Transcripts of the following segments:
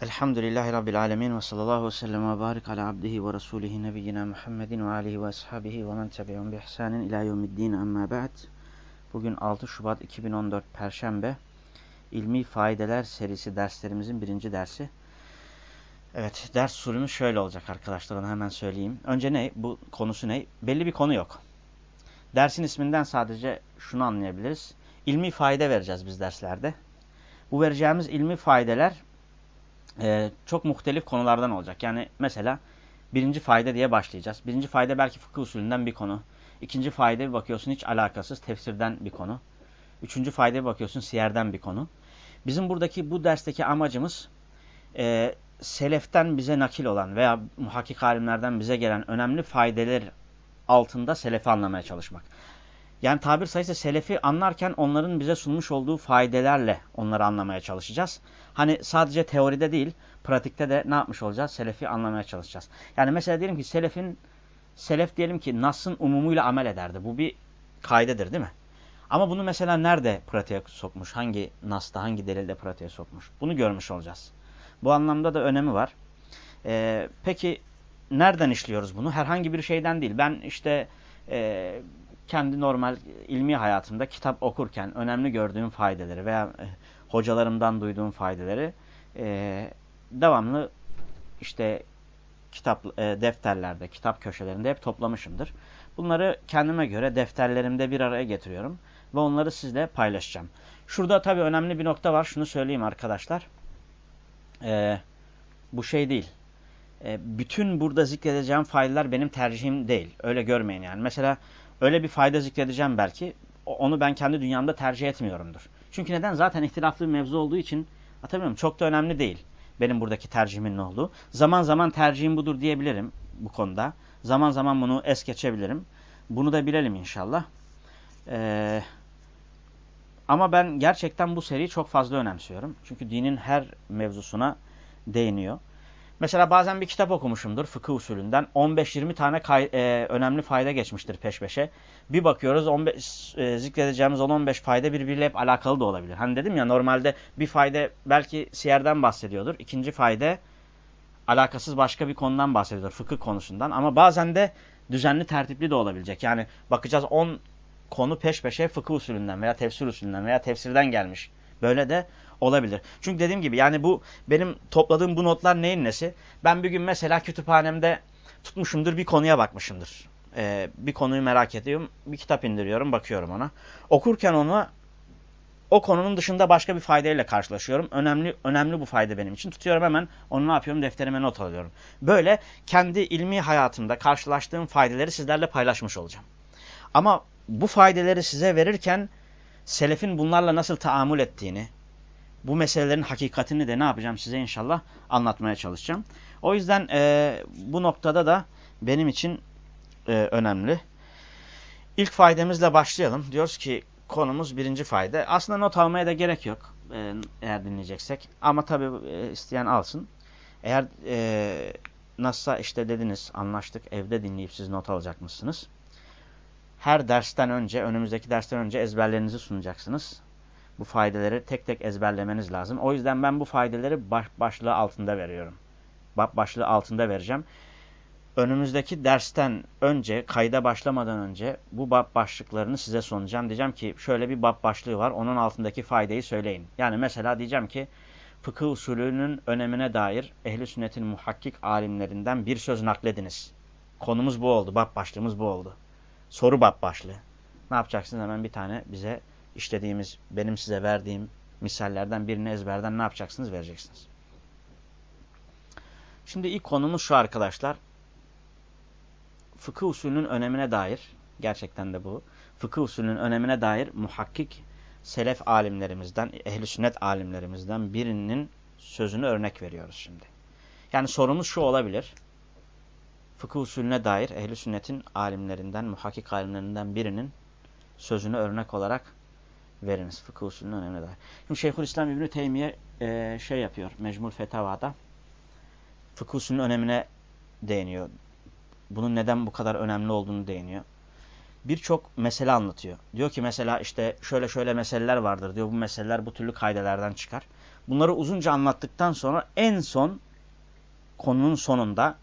Elhamdülillahi Rabbil Alemin ve sallallahu ve sellem ve barik ala abdihi ve rasulihi nebiyyina Muhammedin ve alihi ve ashabihi ve men tebi'un bi ihsanin ila yevmiddin amma ba'd. Bugün 6 Şubat 2014 Perşembe İlmi Faydeler serisi derslerimizin birinci dersi. Evet ders usulümüz şöyle olacak arkadaşlar onu hemen söyleyeyim. Önce ne? Bu konusu ne? Belli bir konu yok. Dersin isminden sadece şunu anlayabiliriz. İlmi fayda vereceğiz biz derslerde. Bu vereceğimiz ilmi faydeler e, çok muhtelif konulardan olacak. Yani mesela birinci fayda diye başlayacağız. Birinci fayda belki fıkıh usulünden bir konu. İkinci fayda bir bakıyorsun hiç alakasız tefsirden bir konu. Üçüncü fayda bir bakıyorsun siyerden bir konu. Bizim buradaki bu dersteki amacımız e, seleften bize nakil olan veya muhakkik alimlerden bize gelen önemli faydeler altında selefi anlamaya çalışmak. Yani tabir sayısı selefi anlarken onların bize sunmuş olduğu faydelerle onları anlamaya çalışacağız. Hani sadece teoride değil, pratikte de ne yapmış olacağız? Selefi anlamaya çalışacağız. Yani mesela diyelim ki selefin, selef diyelim ki Nas'ın umumuyla amel ederdi. Bu bir kaydedir değil mi? Ama bunu mesela nerede pratiğe sokmuş? Hangi Nas'ta, hangi delilde pratiğe sokmuş? Bunu görmüş olacağız. Bu anlamda da önemi var. Ee, peki nereden işliyoruz bunu? Herhangi bir şeyden değil. Ben işte e, kendi normal ilmi hayatımda kitap okurken önemli gördüğüm faydeleri veya e, hocalarımdan duyduğum faydeleri e, devamlı işte kitap e, defterlerde, kitap köşelerinde hep toplamışımdır. Bunları kendime göre defterlerimde bir araya getiriyorum ve onları sizle paylaşacağım. Şurada tabii önemli bir nokta var. Şunu söyleyeyim arkadaşlar. E, bu şey değil. E, bütün burada zikredeceğim faydeler benim tercihim değil. Öyle görmeyin yani. Mesela öyle bir fayda zikredeceğim belki. Onu ben kendi dünyamda tercih etmiyorumdur. Çünkü neden? Zaten ihtilaflı bir mevzu olduğu için atamıyorum. Çok da önemli değil. Benim buradaki tercihimin ne olduğu. Zaman zaman tercihim budur diyebilirim bu konuda. Zaman zaman bunu es geçebilirim. Bunu da bilelim inşallah. Ee, ama ben gerçekten bu seriyi çok fazla önemsiyorum. Çünkü dinin her mevzusuna değiniyor. Mesela bazen bir kitap okumuşumdur fıkıh usulünden. 15-20 tane e, önemli fayda geçmiştir peş peşe. Bir bakıyoruz 15, e, zikredeceğimiz 10-15 fayda birbiriyle hep alakalı da olabilir. Hani dedim ya normalde bir fayda belki siyerden bahsediyordur. İkinci fayda alakasız başka bir konudan bahsediyordur fıkıh konusundan. Ama bazen de düzenli tertipli de olabilecek. Yani bakacağız 10 konu peş peşe fıkıh usulünden veya tefsir usulünden veya tefsirden gelmiş. Böyle de olabilir. Çünkü dediğim gibi yani bu benim topladığım bu notlar neyin nesi? Ben bir gün mesela kütüphanemde tutmuşumdur bir konuya bakmışımdır. Ee, bir konuyu merak ediyorum. Bir kitap indiriyorum bakıyorum ona. Okurken onu o konunun dışında başka bir faydayla karşılaşıyorum. Önemli önemli bu fayda benim için. Tutuyorum hemen onu ne yapıyorum? Defterime not alıyorum. Böyle kendi ilmi hayatımda karşılaştığım faydaları sizlerle paylaşmış olacağım. Ama bu faydaları size verirken selefin bunlarla nasıl taamül ettiğini, bu meselelerin hakikatini de ne yapacağım size inşallah anlatmaya çalışacağım. O yüzden e, bu noktada da benim için e, önemli. İlk faydamızla başlayalım. Diyoruz ki konumuz birinci fayda. Aslında not almaya da gerek yok e, eğer dinleyeceksek. Ama tabii e, isteyen alsın. Eğer e, nasılsa işte dediniz anlaştık evde dinleyip siz not alacak mısınız? Her dersten önce, önümüzdeki dersten önce ezberlerinizi sunacaksınız bu faydeleri tek tek ezberlemeniz lazım. O yüzden ben bu faydeleri baş, başlığı altında veriyorum. Başlığı altında vereceğim. Önümüzdeki dersten önce, kayda başlamadan önce bu bab başlıklarını size sunacağım. Diyeceğim ki şöyle bir bab başlığı var. Onun altındaki faydayı söyleyin. Yani mesela diyeceğim ki fıkıh usulünün önemine dair ehli sünnetin muhakkik alimlerinden bir söz naklediniz. Konumuz bu oldu. Bab başlığımız bu oldu. Soru bab başlığı. Ne yapacaksınız? Hemen bir tane bize işlediğimiz, benim size verdiğim misallerden birini ezberden ne yapacaksınız? Vereceksiniz. Şimdi ilk konumuz şu arkadaşlar. Fıkıh usulünün önemine dair, gerçekten de bu, fıkıh usulünün önemine dair muhakkik selef alimlerimizden, ehli sünnet alimlerimizden birinin sözünü örnek veriyoruz şimdi. Yani sorumuz şu olabilir. Fıkıh usulüne dair ehli sünnetin alimlerinden, muhakkik alimlerinden birinin sözünü örnek olarak veriniz. Fıkıh usulünün önemine dair. Şimdi Şeyhülislam İbni Teymiye e, şey yapıyor. Mecmul Fetava'da fıkıh usulünün önemine değiniyor. Bunun neden bu kadar önemli olduğunu değiniyor. Birçok mesele anlatıyor. Diyor ki mesela işte şöyle şöyle meseleler vardır diyor. Bu meseleler bu türlü kaydelerden çıkar. Bunları uzunca anlattıktan sonra en son konunun sonunda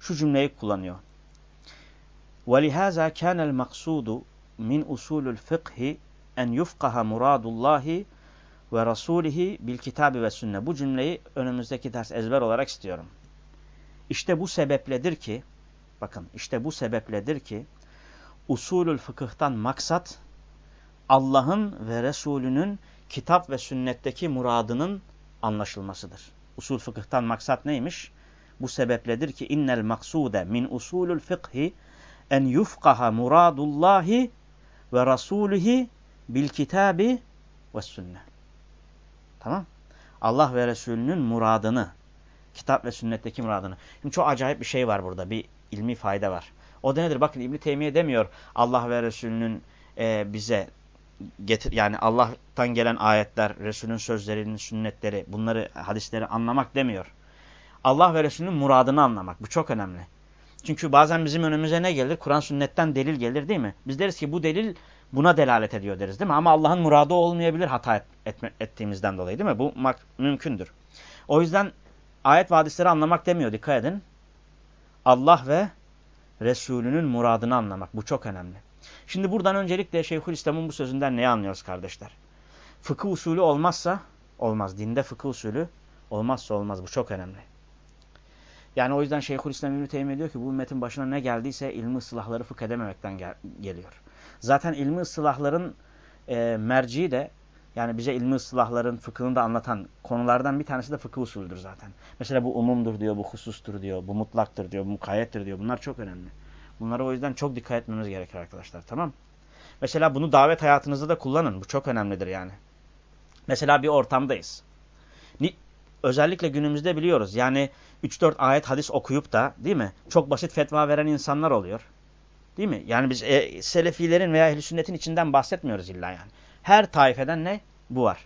şu cümleyi kullanıyor. وَلِهَذَا كَانَ الْمَقْسُودُ مِنْ اُسُولُ الْفِقْهِ en yufkaha muradullahi ve rasulihi bil kitabi ve sünne. Bu cümleyi önümüzdeki ders ezber olarak istiyorum. İşte bu sebepledir ki, bakın işte bu sebepledir ki, usulül fıkıhtan maksat, Allah'ın ve Resulünün kitap ve sünnetteki muradının anlaşılmasıdır. Usul fıkıhtan maksat neymiş? Bu sebepledir ki innel maksude min usulül fıkhi en yufkaha muradullahi ve rasulihi bil kitabi ve sünne. Tamam? Allah ve Resulünün muradını, kitap ve sünnetteki muradını. Şimdi çok acayip bir şey var burada. Bir ilmi fayda var. O da nedir? Bakın İbn Teymiye demiyor Allah ve Resulünün e, bize getir yani Allah'tan gelen ayetler, Resulün sözlerinin sünnetleri, bunları hadisleri anlamak demiyor. Allah ve Resulünün muradını anlamak. Bu çok önemli. Çünkü bazen bizim önümüze ne gelir? Kur'an sünnetten delil gelir değil mi? Biz deriz ki bu delil buna delalet ediyor deriz değil mi? Ama Allah'ın muradı olmayabilir hata et, etme, ettiğimizden dolayı değil mi? Bu mümkündür. O yüzden ayet ve hadisleri anlamak demiyor dikkat edin. Allah ve Resulünün muradını anlamak. Bu çok önemli. Şimdi buradan öncelikle Şeyhülislam'ın bu sözünden neyi anlıyoruz kardeşler? Fıkıh usulü olmazsa olmaz. Dinde fıkıh usulü olmazsa olmaz. Bu çok önemli. Yani o yüzden Şeyhülislam İbni diyor ki bu ümmetin başına ne geldiyse ilmi ıslahları fıkh edememekten gel geliyor. Zaten ilmi ıslahların e, merci de yani bize ilmi ıslahların fıkhını da anlatan konulardan bir tanesi de fıkıh usulüdür zaten. Mesela bu umumdur diyor, bu husustur diyor, bu mutlaktır diyor, bu mukayyettir diyor. Bunlar çok önemli. Bunlara o yüzden çok dikkat etmemiz gerekir arkadaşlar. Tamam Mesela bunu davet hayatınızda da kullanın. Bu çok önemlidir yani. Mesela bir ortamdayız. Özellikle günümüzde biliyoruz. Yani 3-4 ayet hadis okuyup da değil mi? Çok basit fetva veren insanlar oluyor. Değil mi? Yani biz e, Selefilerin veya ehl Sünnet'in içinden bahsetmiyoruz illa yani. Her taifeden ne? Bu var.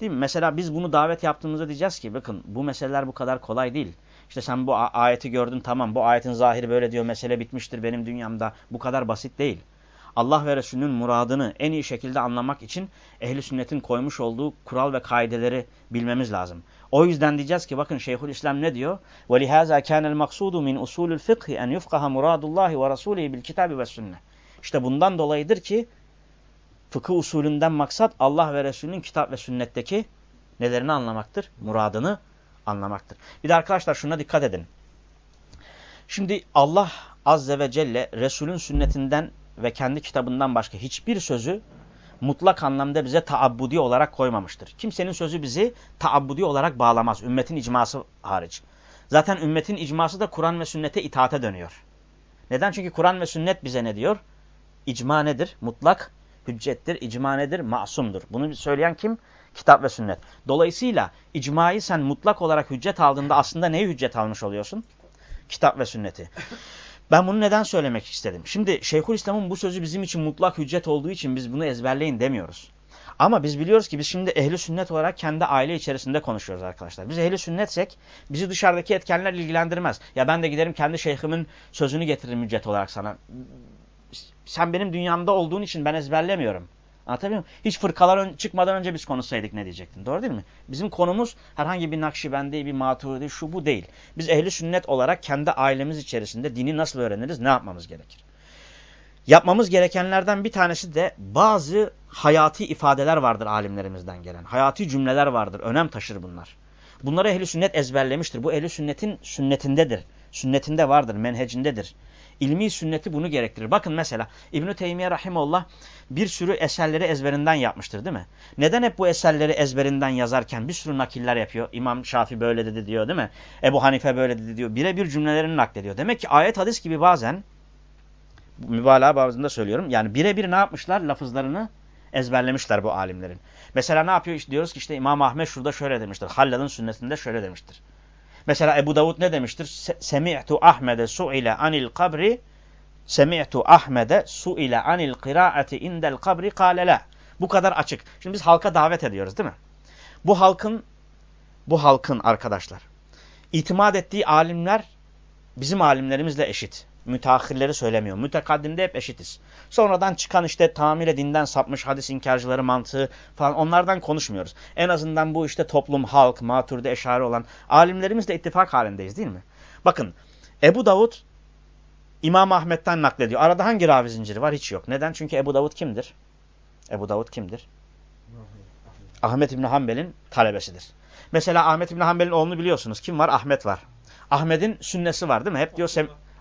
Değil mi? Mesela biz bunu davet yaptığımızda diyeceğiz ki bakın bu meseleler bu kadar kolay değil. İşte sen bu ayeti gördün tamam bu ayetin zahiri böyle diyor mesele bitmiştir benim dünyamda. Bu kadar basit değil. Allah ve Resulünün muradını en iyi şekilde anlamak için ehli sünnetin koymuş olduğu kural ve kaideleri bilmemiz lazım. O yüzden diyeceğiz ki bakın Şeyhül İslam ne diyor? وَلِهَذَا كَانَ الْمَقْصُودُ مِنْ اُصُولِ الْفِقْهِ اَنْ يُفْقَهَ مُرَادُ اللّٰهِ وَرَسُولِهِ بِالْكِتَابِ وَالسُنَّةِ İşte bundan dolayıdır ki fıkıh usulünden maksat Allah ve Resulünün kitap ve sünnetteki nelerini anlamaktır? Muradını anlamaktır. Bir de arkadaşlar şuna dikkat edin. Şimdi Allah Azze ve Celle Resulün sünnetinden ve kendi kitabından başka hiçbir sözü mutlak anlamda bize taabbudi olarak koymamıştır. Kimsenin sözü bizi taabbudi olarak bağlamaz. Ümmetin icması hariç. Zaten ümmetin icması da Kur'an ve sünnete itaate dönüyor. Neden? Çünkü Kur'an ve sünnet bize ne diyor? İcma nedir? Mutlak hüccettir. İcma nedir? Masumdur. Bunu söyleyen kim? Kitap ve sünnet. Dolayısıyla icmayı sen mutlak olarak hüccet aldığında aslında neyi hüccet almış oluyorsun? Kitap ve sünneti. Ben bunu neden söylemek istedim? Şimdi Şeyhülislam'ın bu sözü bizim için mutlak hüccet olduğu için biz bunu ezberleyin demiyoruz. Ama biz biliyoruz ki biz şimdi ehli sünnet olarak kendi aile içerisinde konuşuyoruz arkadaşlar. Biz ehli sünnetsek bizi dışarıdaki etkenler ilgilendirmez. Ya ben de giderim kendi şeyhimin sözünü getiririm hüccet olarak sana. Sen benim dünyamda olduğun için ben ezberlemiyorum. Anlatabiliyor muyum? Hiç fırkalar çıkmadan önce biz konuşsaydık ne diyecektin? Doğru değil mi? Bizim konumuz herhangi bir Nakşibendi, bir Maturidi, şu bu değil. Biz ehli sünnet olarak kendi ailemiz içerisinde dini nasıl öğreniriz, ne yapmamız gerekir? Yapmamız gerekenlerden bir tanesi de bazı hayati ifadeler vardır alimlerimizden gelen. Hayati cümleler vardır. Önem taşır bunlar. Bunları ehli sünnet ezberlemiştir. Bu ehli sünnetin sünnetindedir. Sünnetinde vardır, menhecindedir. İlmi sünneti bunu gerektirir. Bakın mesela İbn-i Teymiye Rahimullah bir sürü eserleri ezberinden yapmıştır değil mi? Neden hep bu eserleri ezberinden yazarken bir sürü nakiller yapıyor? İmam Şafi böyle dedi diyor değil mi? Ebu Hanife böyle dedi diyor. Birebir cümlelerini naklediyor. Demek ki ayet hadis gibi bazen mübalağa bazında söylüyorum. Yani birebir ne yapmışlar? Lafızlarını ezberlemişler bu alimlerin. Mesela ne yapıyor? İşte diyoruz ki işte İmam Ahmet şurada şöyle demiştir. Hallal'ın sünnetinde şöyle demiştir. Mesela Ebu Davud ne demiştir? Semi'tu Ahmede su'ile anil kabri Semi'tu Ahmede su'ile anil kıraati indel kabri kâle Bu kadar açık. Şimdi biz halka davet ediyoruz değil mi? Bu halkın bu halkın arkadaşlar itimat ettiği alimler bizim alimlerimizle eşit. Müteahhirleri söylemiyor. Mütekaddimde hep eşitiz. Sonradan çıkan işte tamire dinden sapmış hadis inkarcıları mantığı falan onlardan konuşmuyoruz. En azından bu işte toplum, halk, maturide eşari olan alimlerimizle ittifak halindeyiz değil mi? Bakın Ebu Davud İmam Ahmet'ten naklediyor. Arada hangi ravi zinciri var? Hiç yok. Neden? Çünkü Ebu Davud kimdir? Ebu Davud kimdir? Ahmet İbni Hanbel'in talebesidir. Mesela Ahmet İbni Hanbel'in oğlunu biliyorsunuz. Kim var? Ahmet var. Ahmet'in sünnesi var değil mi? Hep diyor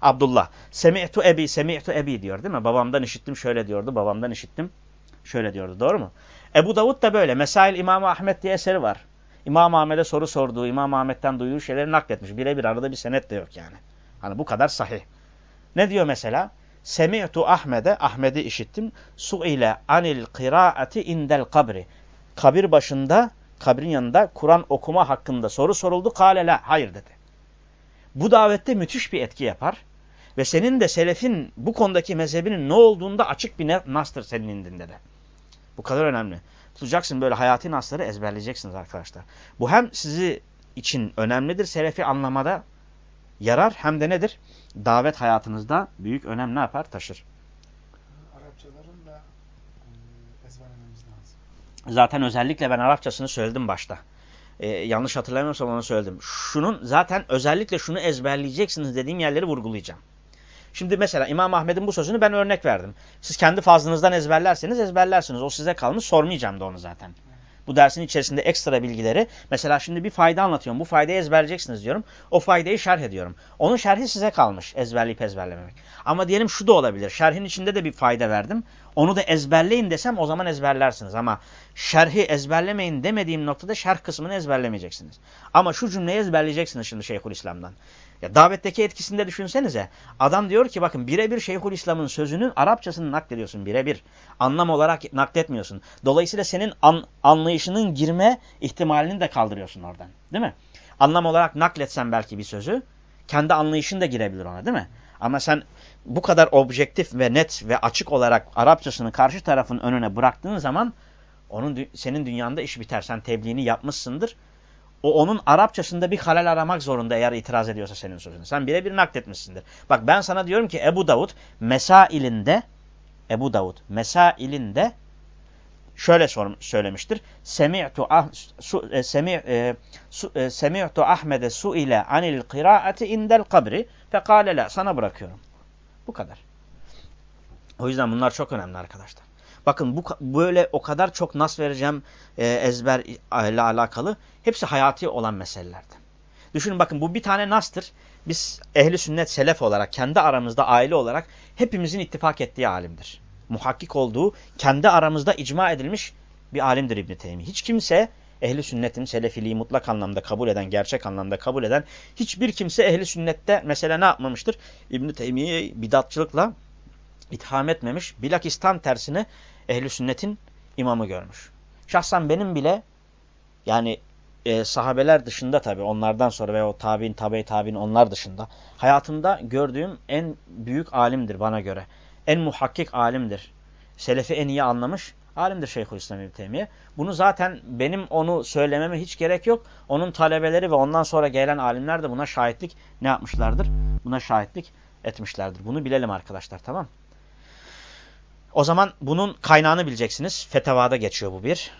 Abdullah. Semi'tu ebi, semi'tu ebi diyor değil mi? Babamdan işittim şöyle diyordu. Babamdan işittim şöyle diyordu. Doğru mu? Ebu Davud da böyle. Mesail İmam Ahmet diye eseri var. İmam Ahmet'e soru sorduğu, İmam Ahmet'ten duyduğu şeyleri nakletmiş. Birebir arada bir senet de yok yani. Hani bu kadar sahih. Ne diyor mesela? Semi'tu Ahmet'e, Ahmet'i işittim. Su ile anil kıraati indel kabri. Kabir başında, kabrin yanında Kur'an okuma hakkında soru soruldu. Kale la, hayır dedi. Bu davette müthiş bir etki yapar. Ve senin de selefin bu konudaki mezhebinin ne olduğunda açık bir nastır senin indinde de. Bu kadar önemli. Tutacaksın böyle hayati nasları ezberleyeceksiniz arkadaşlar. Bu hem sizi için önemlidir. Selefi anlamada yarar hem de nedir? Davet hayatınızda büyük önem ne yapar? Taşır. Arapçaların da ezberlememiz lazım. Zaten özellikle ben Arapçasını söyledim başta. Ee, yanlış hatırlamıyorsam onu söyledim. Şunun zaten özellikle şunu ezberleyeceksiniz dediğim yerleri vurgulayacağım. Şimdi mesela İmam Ahmet'in bu sözünü ben örnek verdim. Siz kendi fazlınızdan ezberlerseniz ezberlersiniz. O size kalmış sormayacağım da onu zaten. Bu dersin içerisinde ekstra bilgileri mesela şimdi bir fayda anlatıyorum. Bu faydayı ezberleyeceksiniz diyorum. O faydayı şerh ediyorum. Onun şerhi size kalmış ezberleyip ezberlememek. Ama diyelim şu da olabilir. Şerhin içinde de bir fayda verdim. Onu da ezberleyin desem o zaman ezberlersiniz. Ama şerhi ezberlemeyin demediğim noktada şerh kısmını ezberlemeyeceksiniz. Ama şu cümleyi ezberleyeceksiniz şimdi Şeyhülislam'dan. Ya davetteki etkisinde düşünsenize. Adam diyor ki bakın birebir Şeyhülislam'ın sözünün Arapçasını naklediyorsun birebir. Anlam olarak nakletmiyorsun. Dolayısıyla senin an, anlayışının girme ihtimalini de kaldırıyorsun oradan. Değil mi? Anlam olarak nakletsen belki bir sözü kendi anlayışın da girebilir ona değil mi? Ama sen bu kadar objektif ve net ve açık olarak Arapçasını karşı tarafın önüne bıraktığın zaman onun senin dünyanda iş biter. Sen tebliğini yapmışsındır o onun Arapçasında bir halal aramak zorunda eğer itiraz ediyorsa senin sözüne. Sen birebir nakletmişsindir. Bak ben sana diyorum ki Ebu Davud mesailinde Ebu Davud mesailinde şöyle söylemiştir. Semi'tu ah, su, e, semi, e, su, e, semi'tu Ahmed'e suile anil kıraati indel kabri fekale la sana bırakıyorum. Bu kadar. O yüzden bunlar çok önemli arkadaşlar. Bakın bu böyle o kadar çok nas vereceğim e, ezber ile alakalı. Hepsi hayati olan meselelerden. Düşünün bakın bu bir tane nastır. Biz ehli sünnet selef olarak kendi aramızda aile olarak hepimizin ittifak ettiği alimdir. Muhakkik olduğu kendi aramızda icma edilmiş bir alimdir İbn Teymi. Hiç kimse ehli sünnetin selefiliği mutlak anlamda kabul eden, gerçek anlamda kabul eden hiçbir kimse ehli sünnette mesela ne yapmamıştır? İbn Teymiye bidatçılıkla itham etmemiş. Bilakis tam tersine ehli sünnetin imamı görmüş. Şahsen benim bile yani e, sahabeler dışında tabi onlardan sonra ve o tabi'in tabi tabi'in onlar dışında hayatımda gördüğüm en büyük alimdir bana göre. En muhakkik alimdir. Selefi en iyi anlamış alimdir Şeyhülislam İbni Teymiye. Bunu zaten benim onu söylememe hiç gerek yok. Onun talebeleri ve ondan sonra gelen alimler de buna şahitlik ne yapmışlardır? Buna şahitlik etmişlerdir. Bunu bilelim arkadaşlar tamam O zaman bunun kaynağını bileceksiniz. Fetevada geçiyor bu bir.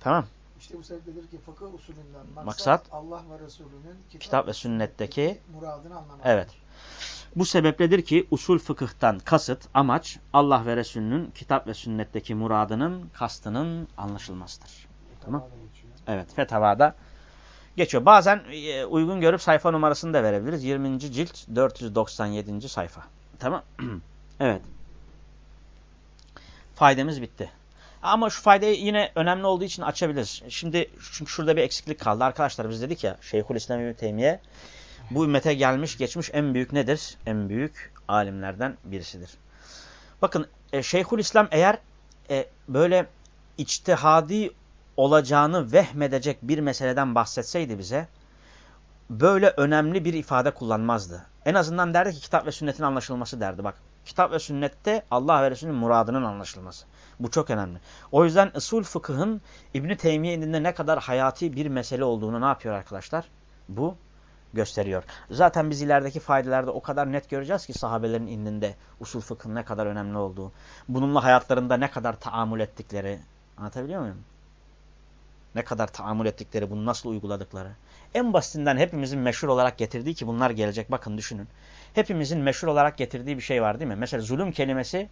Tamam işte bu sebepledir ki fıkıh usulünden maksat, maksat Allah ve Resulünün kitap, kitap ve sünnetteki muradını anlamak. Evet. Bu sebepledir ki usul fıkıhtan kasıt, amaç Allah ve Resulünün kitap ve sünnetteki muradının, kastının anlaşılmasıdır. Tamam. Evet, fetavada geçiyor. Bazen e, uygun görüp sayfa numarasını da verebiliriz. 20. cilt 497. sayfa. Tamam. evet. Faydamız bitti. Ama şu faydayı yine önemli olduğu için açabiliriz. Şimdi çünkü şurada bir eksiklik kaldı. Arkadaşlar biz dedik ya Şeyhülislam İbni Teymiye bu ümmete gelmiş geçmiş en büyük nedir? En büyük alimlerden birisidir. Bakın e, Şeyhülislam eğer e, böyle içtihadi olacağını vehmedecek bir meseleden bahsetseydi bize böyle önemli bir ifade kullanmazdı. En azından derdi ki kitap ve sünnetin anlaşılması derdi. Bak kitap ve sünnette Allah ve Resulünün muradının anlaşılması. Bu çok önemli. O yüzden usul fıkıhın İbn-i Teymiye indinde ne kadar hayati bir mesele olduğunu ne yapıyor arkadaşlar? Bu gösteriyor. Zaten biz ilerideki faydalarda o kadar net göreceğiz ki sahabelerin indinde usul fıkhın ne kadar önemli olduğu. Bununla hayatlarında ne kadar taamül ettikleri. Anlatabiliyor muyum? Ne kadar taamül ettikleri, bunu nasıl uyguladıkları. En basitinden hepimizin meşhur olarak getirdiği ki bunlar gelecek bakın düşünün Hepimizin meşhur olarak getirdiği bir şey var değil mi? Mesela zulüm kelimesi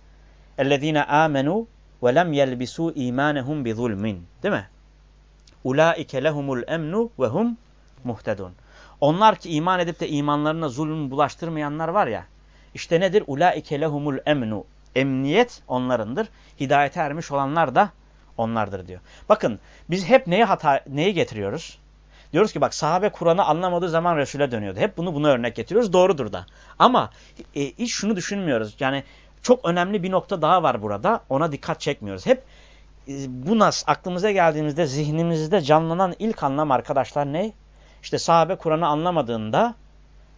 اَلَّذ۪ينَ آمَنُوا وَلَمْ يَلْبِسُوا اِيمَانَهُمْ بِظُلْمٍ Değil mi? اُولَٰئِكَ لَهُمُ الْاَمْنُ وَهُمْ muhtedun. Onlar ki iman edip de imanlarına zulüm bulaştırmayanlar var ya. İşte nedir? Ulaike lehumul emnu. Emniyet onlarındır. Hidayete ermiş olanlar da onlardır diyor. Bakın biz hep neyi hata neyi getiriyoruz? Diyoruz ki bak sahabe Kur'an'ı anlamadığı zaman Resul'e dönüyordu. Hep bunu buna örnek getiriyoruz. Doğrudur da. Ama e, hiç şunu düşünmüyoruz. Yani çok önemli bir nokta daha var burada. Ona dikkat çekmiyoruz. Hep e, bu nas aklımıza geldiğimizde zihnimizde canlanan ilk anlam arkadaşlar ne? İşte sahabe Kur'an'ı anlamadığında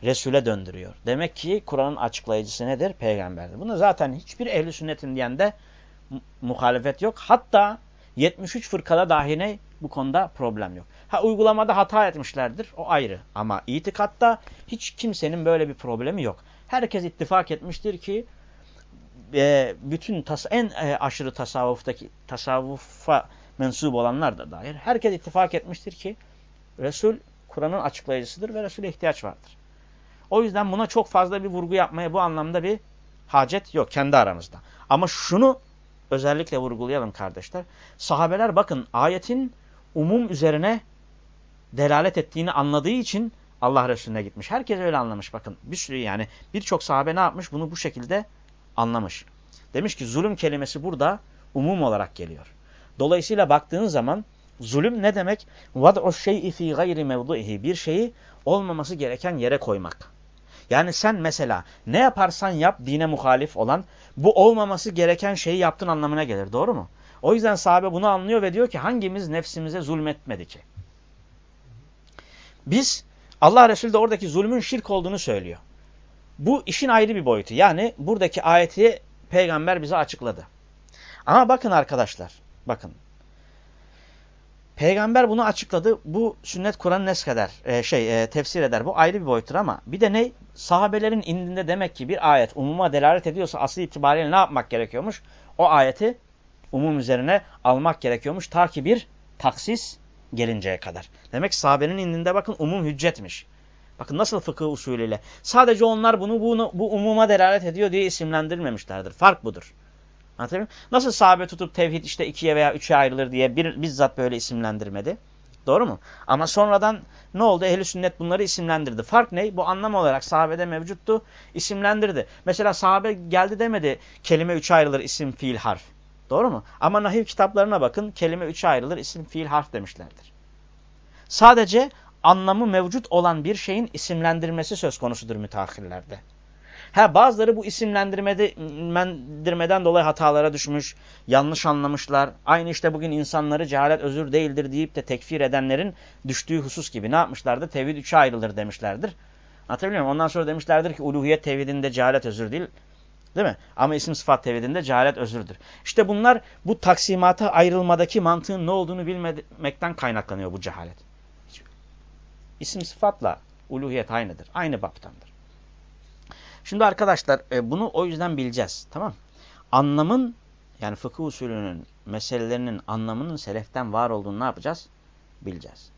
Resul'e döndürüyor. Demek ki Kur'an'ın açıklayıcısı nedir? Peygamberdir. Bunu zaten hiçbir ehli sünnetin diyen de muhalefet yok. Hatta 73 fırkada dahi ne? Bu konuda problem yok. Ha uygulamada hata etmişlerdir. O ayrı. Ama itikatta hiç kimsenin böyle bir problemi yok. Herkes ittifak etmiştir ki e, bütün tas en e, aşırı tasavvuftaki tasavvufa mensup olanlar da dair herkes ittifak etmiştir ki Resul Kur'an'ın açıklayıcısıdır ve Resul'e ihtiyaç vardır. O yüzden buna çok fazla bir vurgu yapmaya bu anlamda bir hacet yok kendi aramızda. Ama şunu özellikle vurgulayalım kardeşler. Sahabeler bakın ayetin umum üzerine delalet ettiğini anladığı için Allah Resulüne gitmiş. Herkes öyle anlamış bakın. Bir sürü yani birçok sahabe ne yapmış? Bunu bu şekilde anlamış. Demiş ki zulüm kelimesi burada umum olarak geliyor. Dolayısıyla baktığın zaman zulüm ne demek? Vad'u şey'i fi gayri mevdu'ihi. Bir şeyi olmaması gereken yere koymak. Yani sen mesela ne yaparsan yap dine muhalif olan bu olmaması gereken şeyi yaptın anlamına gelir. Doğru mu? O yüzden sahabe bunu anlıyor ve diyor ki hangimiz nefsimize zulmetmedi ki? Biz Allah Resulü de oradaki zulmün şirk olduğunu söylüyor. Bu işin ayrı bir boyutu. Yani buradaki ayeti peygamber bize açıkladı. Ama bakın arkadaşlar. Bakın. Peygamber bunu açıkladı. Bu sünnet Kur'an neskeder, e, şey e, tefsir eder. Bu ayrı bir boyuttur ama bir de ne? Sahabelerin indinde demek ki bir ayet umuma delalet ediyorsa asıl itibariyle ne yapmak gerekiyormuş? O ayeti umum üzerine almak gerekiyormuş ta ki bir taksis gelinceye kadar. Demek sahabenin indinde bakın umum hüccetmiş. Bakın nasıl fıkıh usulüyle. Sadece onlar bunu, bunu bu umuma delalet ediyor diye isimlendirmemişlerdir. Fark budur. Anlatabiliyor muyum? Nasıl sahabe tutup tevhid işte ikiye veya üçe ayrılır diye bir, bizzat böyle isimlendirmedi. Doğru mu? Ama sonradan ne oldu? Ehli sünnet bunları isimlendirdi. Fark ne? Bu anlam olarak sahabede mevcuttu. İsimlendirdi. Mesela sahabe geldi demedi kelime üçe ayrılır isim, fiil, harf. Doğru mu? Ama nahiv kitaplarına bakın kelime üçe ayrılır isim, fiil, harf demişlerdir. Sadece anlamı mevcut olan bir şeyin isimlendirmesi söz konusudur müteahhirlerde. Ha bazıları bu isimlendirmeden dolayı hatalara düşmüş, yanlış anlamışlar. Aynı işte bugün insanları cehalet özür değildir deyip de tekfir edenlerin düştüğü husus gibi ne yapmışlardı? Tevhid üçe ayrılır demişlerdir. Anlatabiliyor muyum? Ondan sonra demişlerdir ki uluhiyet tevhidinde cehalet özür değil. Değil mi? Ama isim sıfat tevhidinde cehalet özürdür. İşte bunlar bu taksimata ayrılmadaki mantığın ne olduğunu bilmekten kaynaklanıyor bu cehalet. İsim sıfatla uluhiyet aynıdır. Aynı baptandır. Şimdi arkadaşlar e, bunu o yüzden bileceğiz. Tamam Anlamın yani fıkıh usulünün meselelerinin anlamının seleften var olduğunu ne yapacağız? Bileceğiz.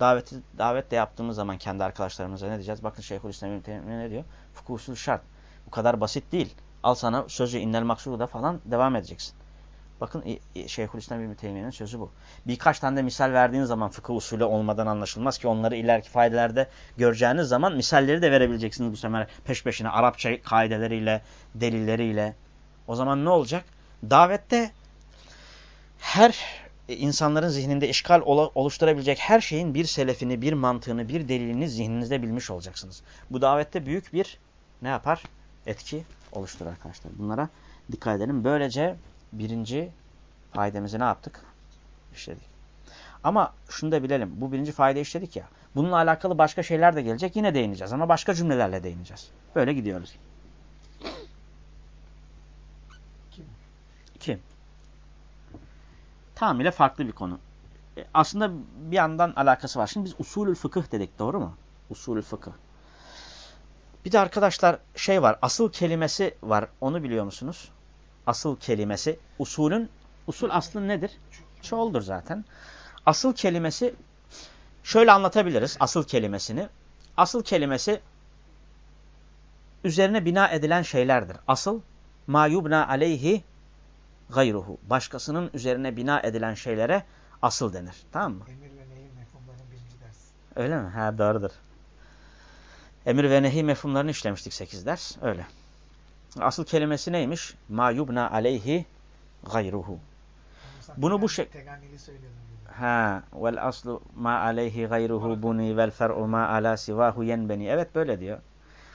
Daveti, davet de yaptığımız zaman kendi arkadaşlarımıza ne diyeceğiz? Bakın Şeyhülislam ne diyor? Fıkıh usul şart. Bu kadar basit değil. Al sana sözü innel maksuda falan devam edeceksin. Bakın Şeyhülislam İbn Teymiye'nin sözü bu. Birkaç tane de misal verdiğin zaman fıkıh usulü olmadan anlaşılmaz ki onları ileriki faydalarda göreceğiniz zaman misalleri de verebileceksiniz bu sefer peş peşine Arapça kaideleriyle, delilleriyle. O zaman ne olacak? Davette her insanların zihninde işgal oluşturabilecek her şeyin bir selefini, bir mantığını, bir delilini zihninizde bilmiş olacaksınız. Bu davette büyük bir ne yapar? Etki oluşturur arkadaşlar. Bunlara dikkat edelim. Böylece birinci faydamızı ne yaptık? İşledik. Ama şunu da bilelim. Bu birinci fayda işledik ya. Bununla alakalı başka şeyler de gelecek. Yine değineceğiz ama başka cümlelerle değineceğiz. Böyle gidiyoruz. Kim? Kim? Tamamıyla farklı bir konu. E, aslında bir yandan alakası var. Şimdi biz usulül fıkıh dedik doğru mu? Usulü fıkıh. Bir de arkadaşlar şey var. Asıl kelimesi var. Onu biliyor musunuz? Asıl kelimesi. Usulün, usul aslı nedir? Çoğuldur zaten. Asıl kelimesi şöyle anlatabiliriz. Asıl kelimesini. Asıl kelimesi üzerine bina edilen şeylerdir. Asıl ma yubna aleyhi gayruhu. Başkasının üzerine bina edilen şeylere asıl denir. Tamam mı? Emir ve neyi mefhumların birinci ders. Öyle mi? Ha doğrudur. Emir ve nehi mefhumlarını işlemiştik 8 ders. Öyle. Asıl kelimesi neymiş? Ma yubna aleyhi gayruhu. Bunu bu şey... Teganili söylüyordum. Ha vel aslu ma aleyhi gayruhu buni vel fer'u ma ala sivahu yenbeni. Evet böyle diyor.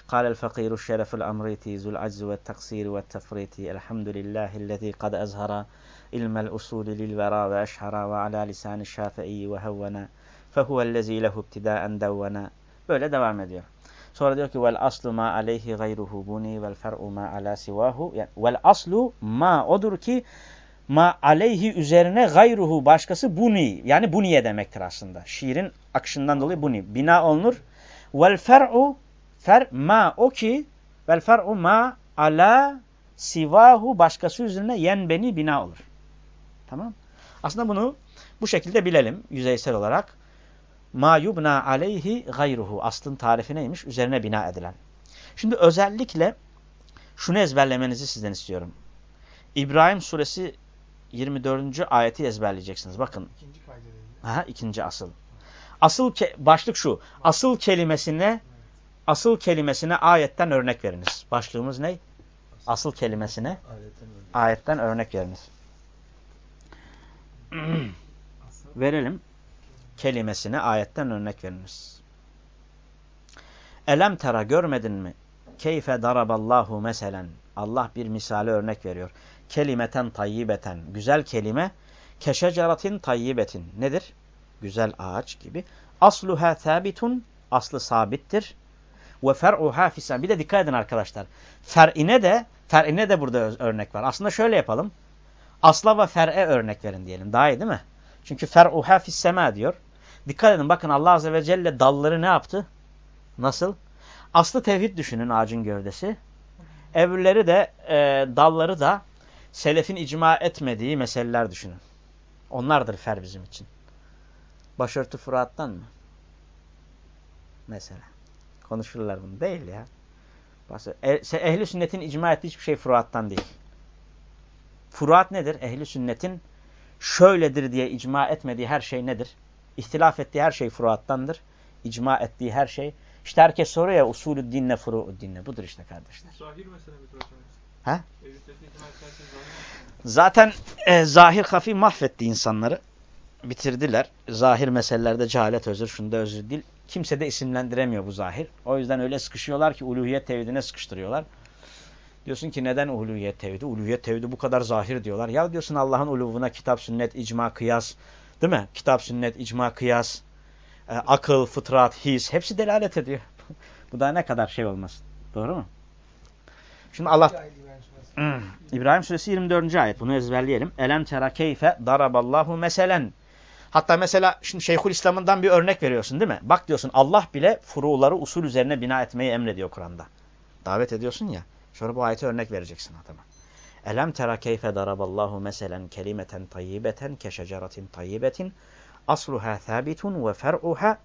قال الفقير الشرف الأمريتي ذو العجز والتقصير والتفريط الحمد لله الذي قد أزهر علم الأصول للورى وأشهر وعلى لسان الشافعي وهونا فهو الذي له ابتداء دونا böyle devam ediyor. Sonra diyor ki vel aslu ma aleyhi gayruhu buni vel fer'u ma ala sivahu. Yani, vel aslu ma odur ki ma aleyhi üzerine gayruhu başkası buni. Yani buniye demektir aslında. Şiirin akışından dolayı buni. Bina olunur. Vel fer'u fer ma o ki vel fer'u ma ala sivahu başkası üzerine yen beni bina olur. Tamam. Aslında bunu bu şekilde bilelim yüzeysel olarak. Ma yubna aleyhi gayruhu. Aslın tarifi neymiş? Üzerine bina edilen. Şimdi özellikle şunu ezberlemenizi sizden istiyorum. İbrahim suresi 24. ayeti ezberleyeceksiniz. Bakın. İkinci kaydedeyim. Ha, ikinci asıl. Asıl başlık şu. Asıl kelimesine asıl kelimesine ayetten örnek veriniz. Başlığımız ne? Asıl kelimesine ayetten örnek veriniz. Verelim. Kelimesine ayetten örnek veriniz. Elem tera görmedin mi? Keyfe daraballahu meselen. Allah bir misali örnek veriyor. Kelimeten tayyibeten. Güzel kelime. Keşeceratin tayyibetin. Nedir? Güzel ağaç gibi. Asluha sabitun. Aslı sabittir. Ve fer'uha fisen. Bir de dikkat edin arkadaşlar. Fer'ine de fer'ine de burada örnek var. Aslında şöyle yapalım. Asla ve fer'e örnek verin diyelim. Daha iyi değil mi? Çünkü fer'uha fissema diyor. Dikkat edin bakın Allah Azze ve Celle dalları ne yaptı? Nasıl? Aslı tevhid düşünün ağacın gövdesi. Öbürleri de e, dalları da selefin icma etmediği meseleler düşünün. Onlardır fer bizim için. Başörtü Fırat'tan mı? Mesela. Konuşurlar bunu. Değil ya. E, ehli sünnetin icma ettiği hiçbir şey Fırat'tan değil. Furat nedir? Ehli sünnetin şöyledir diye icma etmediği her şey nedir? İhtilaf ettiği her şey furuattandır. İcma ettiği her şey. İşte herkes soruyor ya usulü dinle furu dinle. Budur işte kardeşler. Zahir mesele mi Ha? Zaten e, zahir hafi mahvetti insanları. Bitirdiler. Zahir meselelerde cehalet özür, şunda özür değil. Kimse de isimlendiremiyor bu zahir. O yüzden öyle sıkışıyorlar ki uluhiyet tevhidine sıkıştırıyorlar. Diyorsun ki neden uluhiyet tevhidi? Uluhiyet tevhidi bu kadar zahir diyorlar. Ya diyorsun Allah'ın uluvuna kitap, sünnet, icma, kıyas. Değil mi? Kitap, sünnet, icma, kıyas, e, akıl, fıtrat, his hepsi delalet ediyor. bu da ne kadar şey olmasın. Doğru mu? Şimdi Allah hmm. İbrahim suresi 24. ayet. Bunu ezberleyelim. Elem tera keyfe daraballahu meselen. Hatta mesela şimdi Şeyhülislam'dan bir örnek veriyorsun değil mi? Bak diyorsun Allah bile furuları usul üzerine bina etmeyi emrediyor Kur'an'da. Davet ediyorsun ya. Sonra bu ayete örnek vereceksin adama. Elem tera keyfe daraballahu meselen kelimeten tayyibeten keşeceratin tayyibetin asluha thabitun ve fer'uha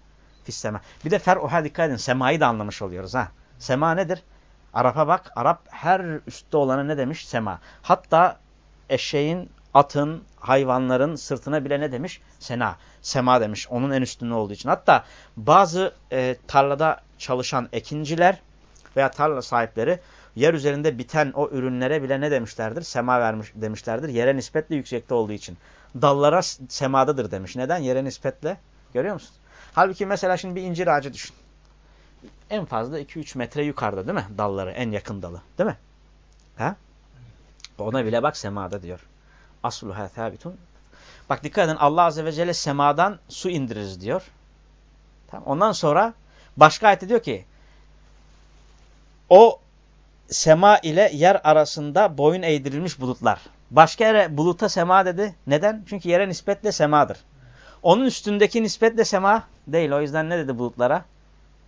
fissema. Bir de fer'uha dikkat edin. Semayı da anlamış oluyoruz ha. Sema nedir? Arap'a bak. Arap her üstte olanı ne demiş? Sema. Hatta eşeğin, atın, hayvanların sırtına bile ne demiş? Sena. Sema demiş. Onun en üstünde olduğu için. Hatta bazı e, tarlada çalışan ekinciler veya tarla sahipleri yer üzerinde biten o ürünlere bile ne demişlerdir? Sema vermiş demişlerdir. Yere nispetle yüksekte olduğu için. Dallara semadadır demiş. Neden? Yere nispetle. Görüyor musun? Halbuki mesela şimdi bir incir ağacı düşün. En fazla 2-3 metre yukarıda değil mi? Dalları en yakın dalı. Değil mi? Ha? Ona bile bak semada diyor. Asluha thabitun. Bak dikkat edin Allah Azze ve Celle semadan su indiririz diyor. Tamam. Ondan sonra başka ayette diyor ki o sema ile yer arasında boyun eğdirilmiş bulutlar. Başka yere buluta sema dedi. Neden? Çünkü yere nispetle semadır. Onun üstündeki nispetle sema değil. O yüzden ne dedi bulutlara?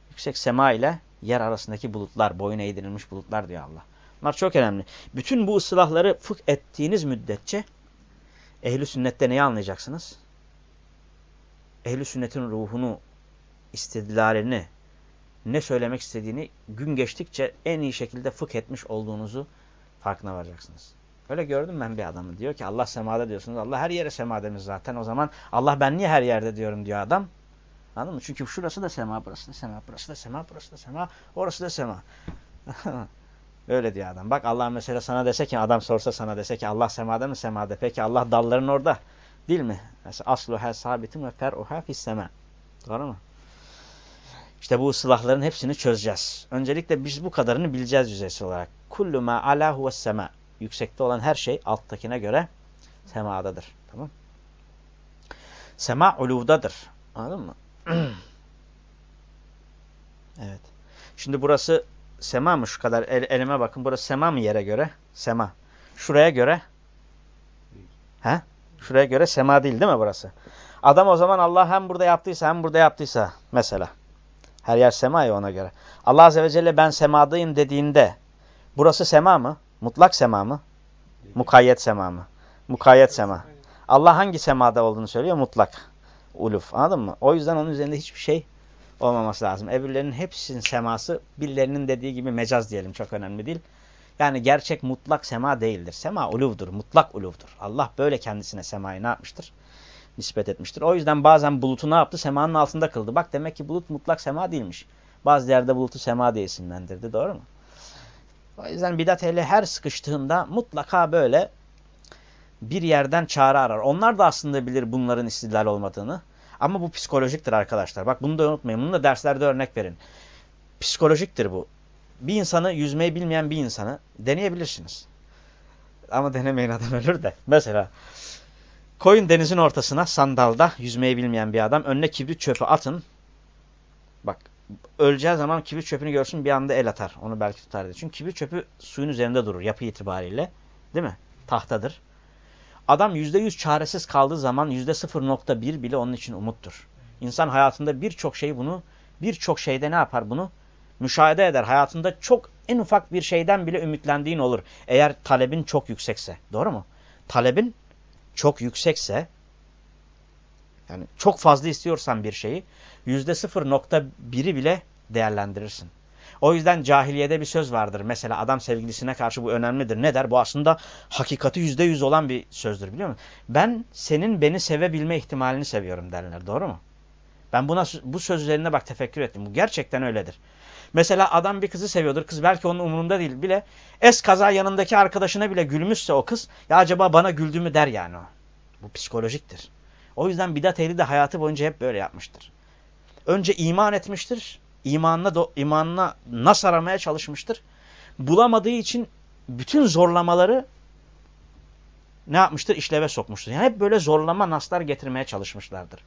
Yüksek sema ile yer arasındaki bulutlar, boyun eğdirilmiş bulutlar diyor Allah. Bunlar çok önemli. Bütün bu ıslahları fıkh ettiğiniz müddetçe ehli sünnette neyi anlayacaksınız? Ehli sünnetin ruhunu, istedilerini, ne söylemek istediğini gün geçtikçe en iyi şekilde fıkh etmiş olduğunuzu farkına varacaksınız. Öyle gördüm ben bir adamı. Diyor ki Allah semada diyorsunuz. Allah her yere semademiz zaten. O zaman Allah ben niye her yerde diyorum diyor adam. Anladın mı? Çünkü şurası da sema, burası da sema, burası da sema, burası da sema, orası da sema. Öyle diyor adam. Bak Allah mesela sana dese ki adam sorsa sana dese ki Allah semada mı semada? Peki Allah dalların orada. Değil mi? Mesela asluha sabitin ve fer'uha fissema. Doğru mu? İşte bu ıslahların hepsini çözeceğiz. Öncelikle biz bu kadarını bileceğiz yüzeysel olarak. Kullu ma ala huves sema. Yüksekte olan her şey alttakine göre semadadır. Tamam? Sema uluvdadır. Anladın mı? evet. Şimdi burası sema mı şu kadar? El, elime bakın. Burası sema mı yere göre? Sema. Şuraya göre? He? Şuraya göre sema değil değil mi burası? Adam o zaman Allah hem burada yaptıysa hem burada yaptıysa mesela. Her yer sema ya ona göre. Allah Azze ve Celle ben semadayım dediğinde burası sema mı? Mutlak sema mı? Mukayyet sema mı? Mukayyet sema. Allah hangi semada olduğunu söylüyor? Mutlak. Uluf. Anladın mı? O yüzden onun üzerinde hiçbir şey olmaması lazım. Öbürlerinin hepsinin seması birilerinin dediği gibi mecaz diyelim. Çok önemli değil. Yani gerçek mutlak sema değildir. Sema uluvdur. Mutlak uluvdur. Allah böyle kendisine semayı ne yapmıştır? Nispet etmiştir. O yüzden bazen bulutu ne yaptı? Semanın altında kıldı. Bak demek ki bulut mutlak sema değilmiş. Bazı yerde bulutu sema diye isimlendirdi. Doğru mu? O yüzden bidat ehli her sıkıştığında mutlaka böyle bir yerden çare arar. Onlar da aslında bilir bunların istidlal olmadığını. Ama bu psikolojiktir arkadaşlar. Bak bunu da unutmayın. Bunu da derslerde örnek verin. Psikolojiktir bu. Bir insanı yüzmeyi bilmeyen bir insanı deneyebilirsiniz. Ama denemeyin adam ölür de. Mesela koyun denizin ortasına sandalda yüzmeyi bilmeyen bir adam. Önüne kibrit çöpü atın. Bak öleceği zaman kibrit çöpünü görsün bir anda el atar. Onu belki tutar diye. Çünkü kibrit çöpü suyun üzerinde durur yapı itibariyle. Değil mi? Tahtadır. Adam %100 çaresiz kaldığı zaman %0.1 bile onun için umuttur. İnsan hayatında birçok şey bunu, birçok şeyde ne yapar bunu? Müşahede eder. Hayatında çok en ufak bir şeyden bile ümitlendiğin olur. Eğer talebin çok yüksekse. Doğru mu? Talebin çok yüksekse, yani çok fazla istiyorsan bir şeyi, %0.1'i bile değerlendirirsin. O yüzden cahiliyede bir söz vardır. Mesela adam sevgilisine karşı bu önemlidir. Ne der? Bu aslında hakikati yüzde yüz olan bir sözdür biliyor musun? Ben senin beni sevebilme ihtimalini seviyorum derler. Doğru mu? Ben buna bu söz üzerine bak tefekkür ettim. Bu gerçekten öyledir. Mesela adam bir kızı seviyordur. Kız belki onun umurunda değil bile. Es kaza yanındaki arkadaşına bile gülmüşse o kız ya acaba bana güldü mü der yani o. Bu psikolojiktir. O yüzden bidat ehli de hayatı boyunca hep böyle yapmıştır. Önce iman etmiştir imanına, do, imanına nas aramaya çalışmıştır. Bulamadığı için bütün zorlamaları ne yapmıştır? İşleve sokmuştur. Yani hep böyle zorlama naslar getirmeye çalışmışlardır.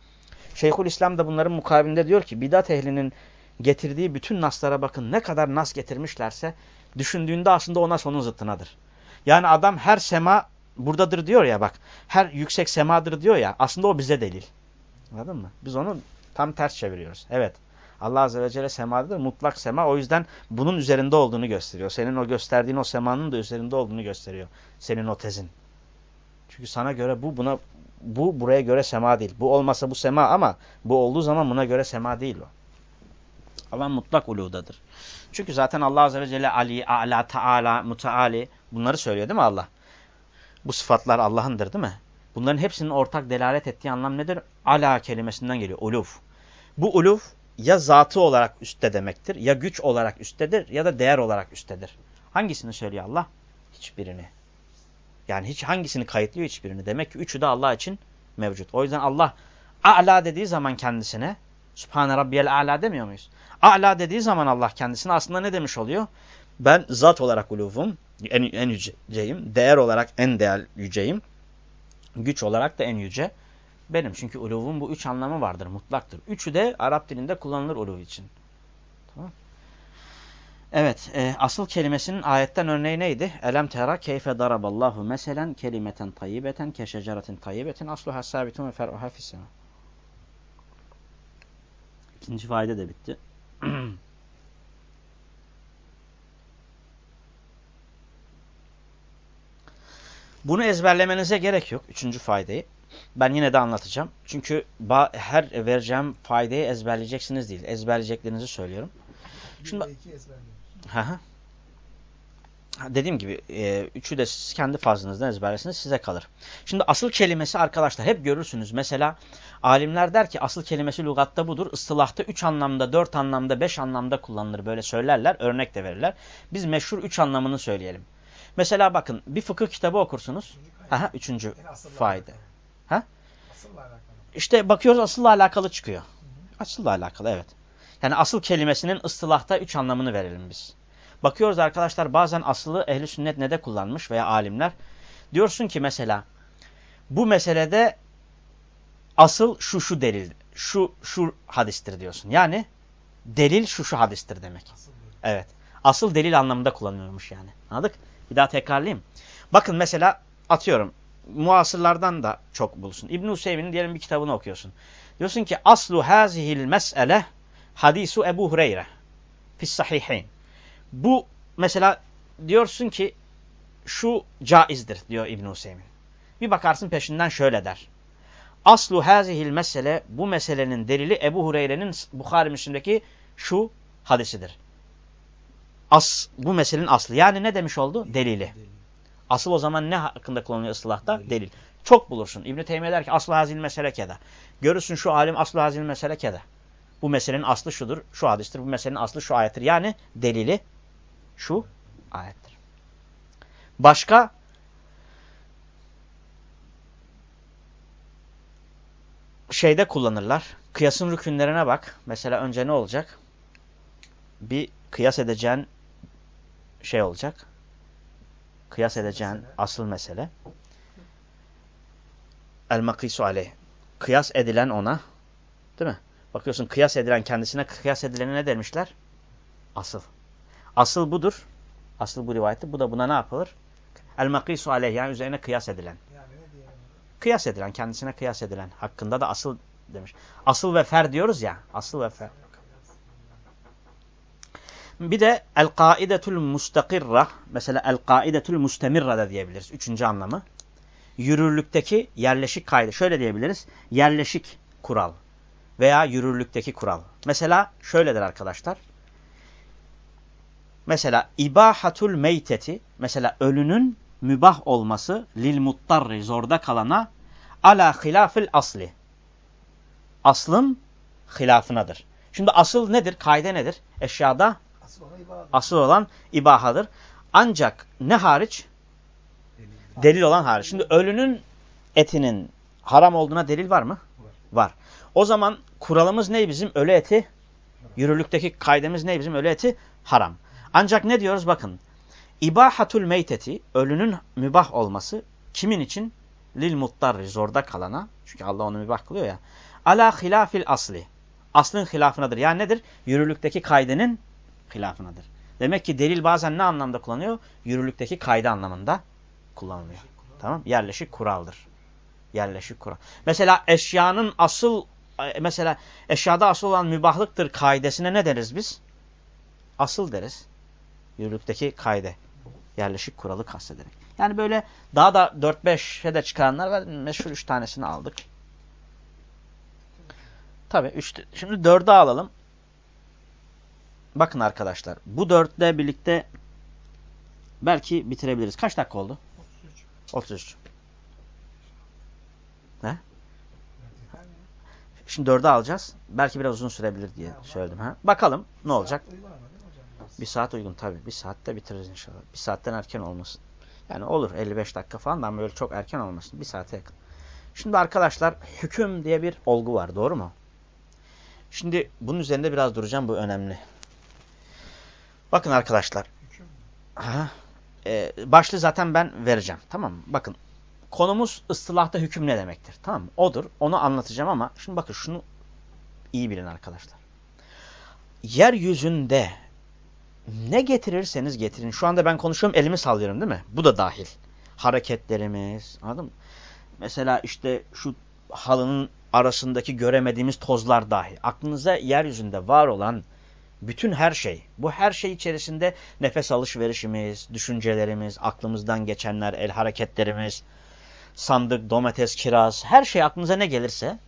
Şeyhül İslam da bunların mukabilinde diyor ki bidat ehlinin getirdiği bütün naslara bakın ne kadar nas getirmişlerse düşündüğünde aslında o nas onun zıttınadır. Yani adam her sema buradadır diyor ya bak her yüksek semadır diyor ya aslında o bize delil. Anladın mı? Biz onu tam ters çeviriyoruz. Evet. Allah Azze ve Celle semadadır. Mutlak sema. O yüzden bunun üzerinde olduğunu gösteriyor. Senin o gösterdiğin o semanın da üzerinde olduğunu gösteriyor. Senin o tezin. Çünkü sana göre bu buna bu buraya göre sema değil. Bu olmasa bu sema ama bu olduğu zaman buna göre sema değil o. Allah mutlak uludadır. Çünkü zaten Allah Azze ve Celle Ali, A'la, Ta'ala, Mutaali bunları söylüyor değil mi Allah? Bu sıfatlar Allah'ındır değil mi? Bunların hepsinin ortak delalet ettiği anlam nedir? Ala kelimesinden geliyor. Uluf. Bu uluf ya zatı olarak üstte demektir, ya güç olarak üsttedir ya da değer olarak üsttedir. Hangisini söylüyor Allah? Hiçbirini. Yani hiç hangisini kayıtlıyor hiçbirini. Demek ki üçü de Allah için mevcut. O yüzden Allah a'la dediği zaman kendisine Sübhane Rabbiyel a'la demiyor muyuz? A'la dediği zaman Allah kendisine aslında ne demiş oluyor? Ben zat olarak uluvum, en, en yüceyim, değer olarak en değer yüceyim, güç olarak da en yüce benim. Çünkü uluvun bu üç anlamı vardır. Mutlaktır. Üçü de Arap dilinde kullanılır uluv için. Tamam Evet. E, asıl kelimesinin ayetten örneği neydi? Elem tera keyfe daraballahu meselen kelimeten tayyibeten keşeceratin tayyibeten asluha sabitun ve fer'uha fissema. İkinci fayda da bitti. Bunu ezberlemenize gerek yok. Üçüncü faydayı. Ben yine de anlatacağım. Çünkü her vereceğim faydayı ezberleyeceksiniz değil. Ezberleyeceklerinizi söylüyorum. Şimdi, Hı -hı. Dediğim gibi e, üçü de siz kendi fazlınızdan ezberlesiniz size kalır. Şimdi asıl kelimesi arkadaşlar hep görürsünüz. Mesela alimler der ki asıl kelimesi lügatta budur. Istılahta üç anlamda, dört anlamda, beş anlamda kullanılır. Böyle söylerler, örnek de verirler. Biz meşhur üç anlamını söyleyelim. Mesela bakın bir fıkıh kitabı okursunuz. Aha, üçüncü fayda. Ha? İşte bakıyoruz asılla alakalı çıkıyor. Asılla alakalı evet. Yani asıl kelimesinin ıstılahta üç anlamını verelim biz. Bakıyoruz arkadaşlar bazen aslı ehli sünnet ne de kullanmış veya alimler. Diyorsun ki mesela bu meselede asıl şu şu delil, şu şu hadistir diyorsun. Yani delil şu şu hadistir demek. Asıl evet. Asıl delil anlamında kullanılmış yani. Anladık? Bir daha tekrarlayayım. Bakın mesela atıyorum muasırlardan da çok bulursun. İbn-i Hüseyin'in diyelim bir kitabını okuyorsun. Diyorsun ki aslu hazihil mes'ele hadisu Ebu Hureyre fis sahihayn. Bu mesela diyorsun ki şu caizdir diyor İbn Hüseyin. Bir bakarsın peşinden şöyle der. Aslu hazihil mesele bu meselenin delili Ebu Hureyre'nin Bukhari Müslim'deki şu hadisidir. As, bu meselenin aslı. Yani ne demiş oldu? Delili. Asıl o zaman ne hakkında kullanılıyor ıslahta? Delil. Delil. Çok bulursun. İbn-i Teymiye der ki aslı hazil mesele keda. Görürsün şu alim aslı hazil mesele keda. Bu meselenin aslı şudur, şu hadistir. Bu meselenin aslı şu ayettir. Yani delili şu ayettir. Başka şeyde kullanırlar. Kıyasın rükünlerine bak. Mesela önce ne olacak? Bir kıyas edeceğin şey olacak. Kıyas edeceğin mesele. asıl mesele. El-makisu aleyh. Kıyas edilen ona. Değil mi? Bakıyorsun kıyas edilen kendisine kıyas edilene ne demişler? Asıl. Asıl budur. Asıl bu rivayette. Bu da buna ne yapılır? El-makisu aleyh yani üzerine kıyas edilen. Kıyas edilen, kendisine kıyas edilen. Hakkında da asıl demiş. Asıl ve fer diyoruz ya. Asıl ve fer. Bir de el-kaidetul mustakirra. Mesela el-kaidetul mustemirra da diyebiliriz. Üçüncü anlamı. Yürürlükteki yerleşik kaydı. Şöyle diyebiliriz. Yerleşik kural. Veya yürürlükteki kural. Mesela şöyledir arkadaşlar. Mesela ibahatul meyteti mesela ölünün mübah olması lil muttarri zorda kalana ala hilafil asli. Aslın hilafınadır. Şimdi asıl nedir? Kaide nedir? Eşyada asıl olan, asıl olan ibahadır. Ancak ne hariç? Delil, delil olan hariç. Şimdi ölünün etinin haram olduğuna delil var mı? Var. var. O zaman kuralımız ne bizim? Ölü eti. Yürürlükteki kaidemiz ne bizim? Ölü eti haram. Ancak ne diyoruz bakın. İbahatul meyteti ölünün mübah olması kimin için? Lil muttarri zorda kalana. Çünkü Allah onu mübah kılıyor ya. Ala hilafil asli. Aslın hilafınadır. Yani nedir? Yürürlükteki kaydenin hilafınadır. Demek ki delil bazen ne anlamda kullanıyor? Yürürlükteki kaydı anlamında kullanılıyor. Tamam? Yerleşik kuraldır. Yerleşik kural. Mesela eşyanın asıl mesela eşyada asıl olan mübahlıktır kaidesine ne deriz biz? Asıl deriz yürürlükteki kaide. Yerleşik kuralı kastederek. Yani böyle daha da 4-5'e de çıkaranlar var. Meşhur 3 tanesini aldık. Tabi 3. Şimdi 4'ü alalım. Bakın arkadaşlar. Bu 4'le birlikte belki bitirebiliriz. Kaç dakika oldu? 33. 33. Ne? Şimdi 4'ü alacağız. Belki biraz uzun sürebilir diye söyledim. Ha? Bakalım ne olacak. Bir saat uygun tabi. Bir saatte bitiririz inşallah. Bir saatten erken olmasın. Yani olur 55 dakika falan da böyle çok erken olmasın. Bir saate yakın. Şimdi arkadaşlar hüküm diye bir olgu var. Doğru mu? Şimdi bunun üzerinde biraz duracağım. Bu önemli. Bakın arkadaşlar. Ha, e, başlığı zaten ben vereceğim. Tamam mı? Bakın. Konumuz ıstılahta hüküm ne demektir? Tamam mı? Odur. Onu anlatacağım ama şimdi bakın şunu iyi bilin arkadaşlar. Yeryüzünde ne getirirseniz getirin. Şu anda ben konuşuyorum elimi sallıyorum değil mi? Bu da dahil. Hareketlerimiz anladın mı? Mesela işte şu halının arasındaki göremediğimiz tozlar dahi. Aklınıza yeryüzünde var olan Bütün her şey. Bu her şey içerisinde nefes alışverişimiz, düşüncelerimiz, aklımızdan geçenler, el hareketlerimiz, sandık, domates, kiraz, her şey aklınıza ne gelirse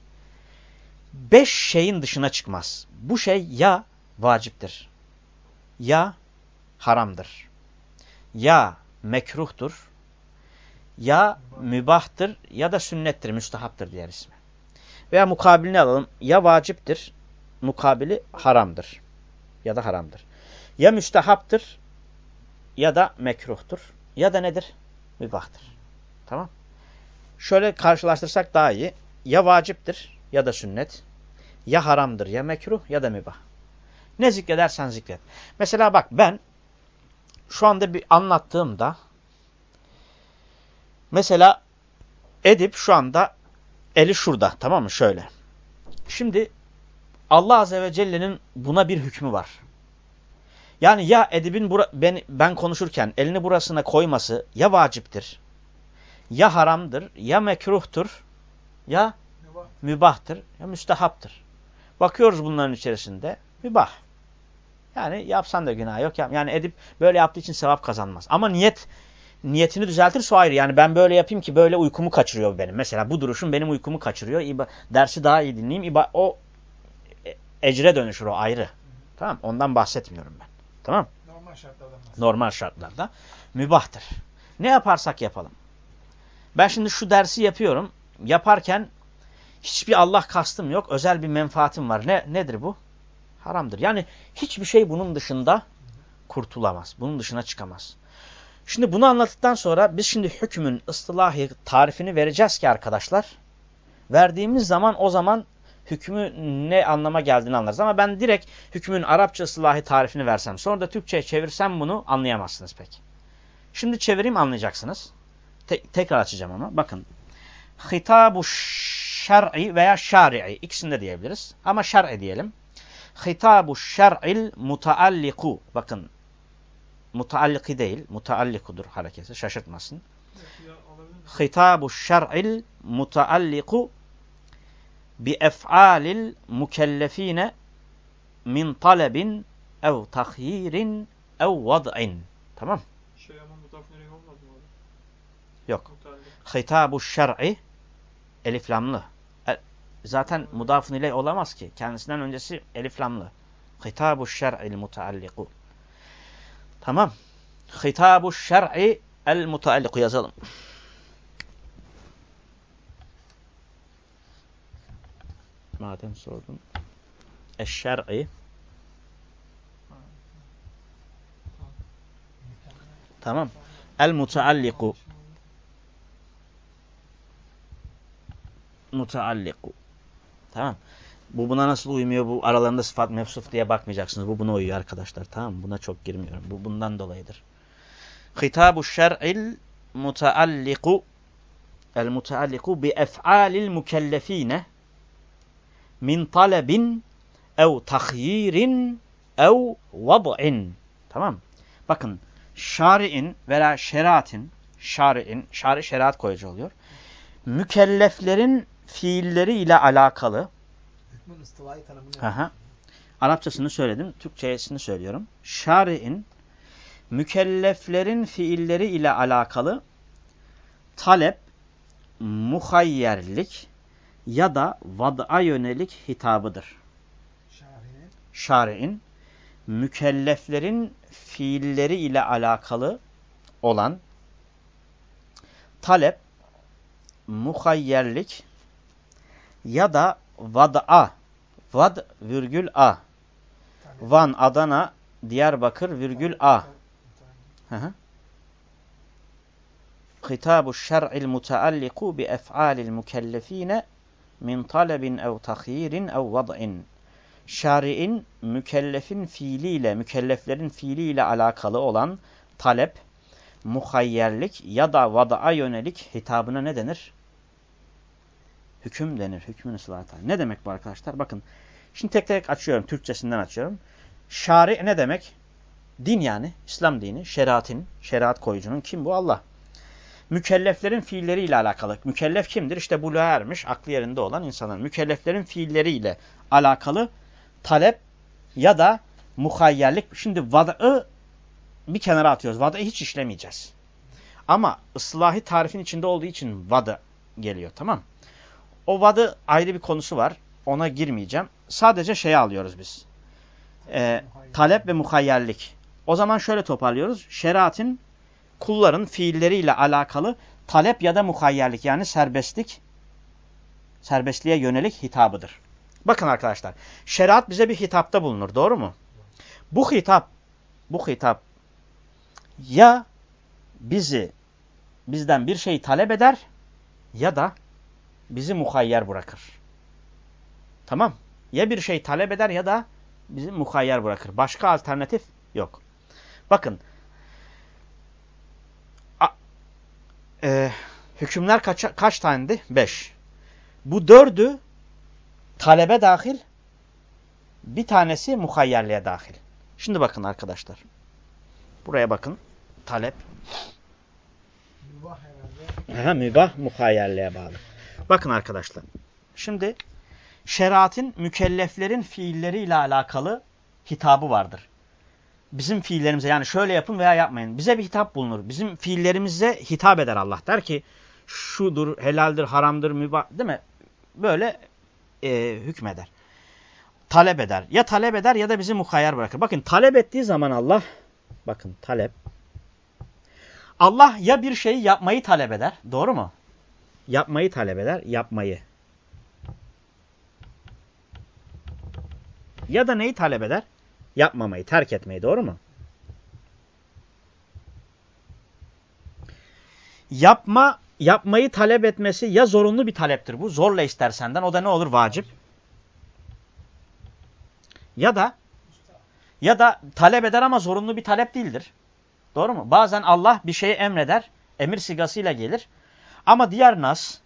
beş şeyin dışına çıkmaz. Bu şey ya vaciptir, ya haramdır, ya mekruhtur, ya mübahtır ya da sünnettir, müstahaptır diğer ismi. Veya mukabilini alalım. Ya vaciptir, mukabili haramdır ya da haramdır. Ya müstehaptır ya da mekruhtur ya da nedir? Mübahtır. Tamam. Şöyle karşılaştırsak daha iyi. Ya vaciptir ya da sünnet. Ya haramdır ya mekruh ya da mübah. Ne zikredersen zikret. Mesela bak ben şu anda bir anlattığımda mesela Edip şu anda eli şurada tamam mı şöyle. Şimdi Allah Azze ve Celle'nin buna bir hükmü var. Yani ya edibin ben, ben konuşurken elini burasına koyması ya vaciptir, ya haramdır, ya mekruhtur, ya Mübah. mübahtır, ya müstehaptır. Bakıyoruz bunların içerisinde mübah. Yani yapsan da günah yok. Yani edip böyle yaptığı için sevap kazanmaz. Ama niyet niyetini düzeltirse o ayrı. Yani ben böyle yapayım ki böyle uykumu kaçırıyor benim. Mesela bu duruşum benim uykumu kaçırıyor. İba, dersi daha iyi dinleyeyim. İba, o ecre dönüşür o ayrı. Tamam Ondan bahsetmiyorum ben. Tamam Normal şartlarda. Normal şartlarda. Mübahtır. Ne yaparsak yapalım. Ben şimdi şu dersi yapıyorum. Yaparken hiçbir Allah kastım yok. Özel bir menfaatim var. Ne Nedir bu? Haramdır. Yani hiçbir şey bunun dışında kurtulamaz. Bunun dışına çıkamaz. Şimdi bunu anlattıktan sonra biz şimdi hükmün ıslahi tarifini vereceğiz ki arkadaşlar. Verdiğimiz zaman o zaman hükmü ne anlama geldiğini anlarız. Ama ben direkt hükmün Arapça ıslahi tarifini versem sonra da Türkçe'ye çevirsem bunu anlayamazsınız pek. Şimdi çevireyim anlayacaksınız. Te tekrar açacağım ama bakın. Hitabu şer'i veya şari'i ikisini de diyebiliriz. Ama şer'i diyelim. Hitabu şer'il mutaalliku. Bakın mutaalliki değil, mutaallikudur hareketi şaşırtmasın. Hitabu şer'il mutaalliku bi ef'alil mukellefine min talebin ev tahyirin ev vad'in. Tamam? Şey ama mudaf olmadı mı? Yok. Hitabu şer'i eliflamlı. Zaten mudafın ile olamaz ki. Kendisinden öncesi eliflamlı. Hitabu şer'il mutaalliku. Tamam. Hitabu şer'i el mutaalliku yazalım. Madem sordun. Eşşer'i Tamam. El mutaalliku mutaalliku. Tamam. Bu buna nasıl uymuyor? Bu aralarında sıfat mevsuf diye bakmayacaksınız. Bu buna uyuyor arkadaşlar. Tamam? Buna çok girmiyorum. Bu bundan dolayıdır. Hitabu şer'il mutaalliku el mutaalliku bi ef'alil mukellefine min talebin ev tahyirin ev vad'in. Tamam. Bakın şari'in veya şeriatin şari'in, şari şeriat koyucu oluyor. Mükelleflerin fiilleri ile alakalı Aha. Arapçasını söyledim. Türkçesini söylüyorum. Şari'in mükelleflerin fiilleri ile alakalı talep, muhayyerlik ya da vad'a yönelik hitabıdır. Şari'in mükelleflerin fiilleri ile alakalı olan talep, muhayyerlik ya da vad'a, vad virgül a. Van, Adana, Diyarbakır virgül a. Hitabu şer'il mutaalliku bi ef'alil mükellefine min talebin ev tahyirin ev vad'in. Şari'in mükellefin fiiliyle, mükelleflerin fiiliyle alakalı olan talep, muhayyerlik ya da vada'a yönelik hitabına ne denir? Hüküm denir. Hükmün ıslahatı. Ne demek bu arkadaşlar? Bakın. Şimdi tek tek açıyorum. Türkçesinden açıyorum. Şari ne demek? Din yani. İslam dini. Şeriatin. Şeriat koyucunun. Kim bu? Allah. Mükelleflerin fiilleriyle alakalı. Mükellef kimdir? İşte buluğa ermiş, aklı yerinde olan insanlar. Mükelleflerin fiilleriyle alakalı talep ya da muhayyerlik. Şimdi vada'ı bir kenara atıyoruz. Vada'yı hiç işlemeyeceğiz. Ama ıslahi tarifin içinde olduğu için vada geliyor tamam O vadı ayrı bir konusu var. Ona girmeyeceğim. Sadece şeyi alıyoruz biz. Ee, talep ve muhayyerlik. O zaman şöyle toparlıyoruz. Şeriatın kulların fiilleriyle alakalı talep ya da muhayyerlik yani serbestlik serbestliğe yönelik hitabıdır. Bakın arkadaşlar. Şeriat bize bir hitapta bulunur. Doğru mu? Bu hitap bu hitap ya bizi bizden bir şeyi talep eder ya da bizi muhayyer bırakır. Tamam. Ya bir şey talep eder ya da bizi muhayyer bırakır. Başka alternatif yok. Bakın. A, e, hükümler kaç, kaç tanendi? Beş. Bu dördü talebe dahil. Bir tanesi muhayyerliğe dahil. Şimdi bakın arkadaşlar. Buraya bakın. Talep. Mübah herhalde. Aha, mübah muhayyerliğe bağlı. Bakın arkadaşlar. Şimdi şeriatın mükelleflerin fiilleriyle alakalı hitabı vardır. Bizim fiillerimize yani şöyle yapın veya yapmayın. Bize bir hitap bulunur. Bizim fiillerimize hitap eder Allah. Der ki şudur, helaldir, haramdır, mübah değil mi? Böyle e, hükmeder. Talep eder. Ya talep eder ya da bizi muhayyer bırakır. Bakın talep ettiği zaman Allah bakın talep Allah ya bir şeyi yapmayı talep eder. Doğru mu? Yapmayı talep eder. Yapmayı. Ya da neyi talep eder? Yapmamayı, terk etmeyi. Doğru mu? Yapma, yapmayı talep etmesi ya zorunlu bir taleptir bu. Zorla ister senden. O da ne olur? Vacip. Ya da ya da talep eder ama zorunlu bir talep değildir. Doğru mu? Bazen Allah bir şeyi emreder. Emir sigasıyla gelir. Ama diğer nas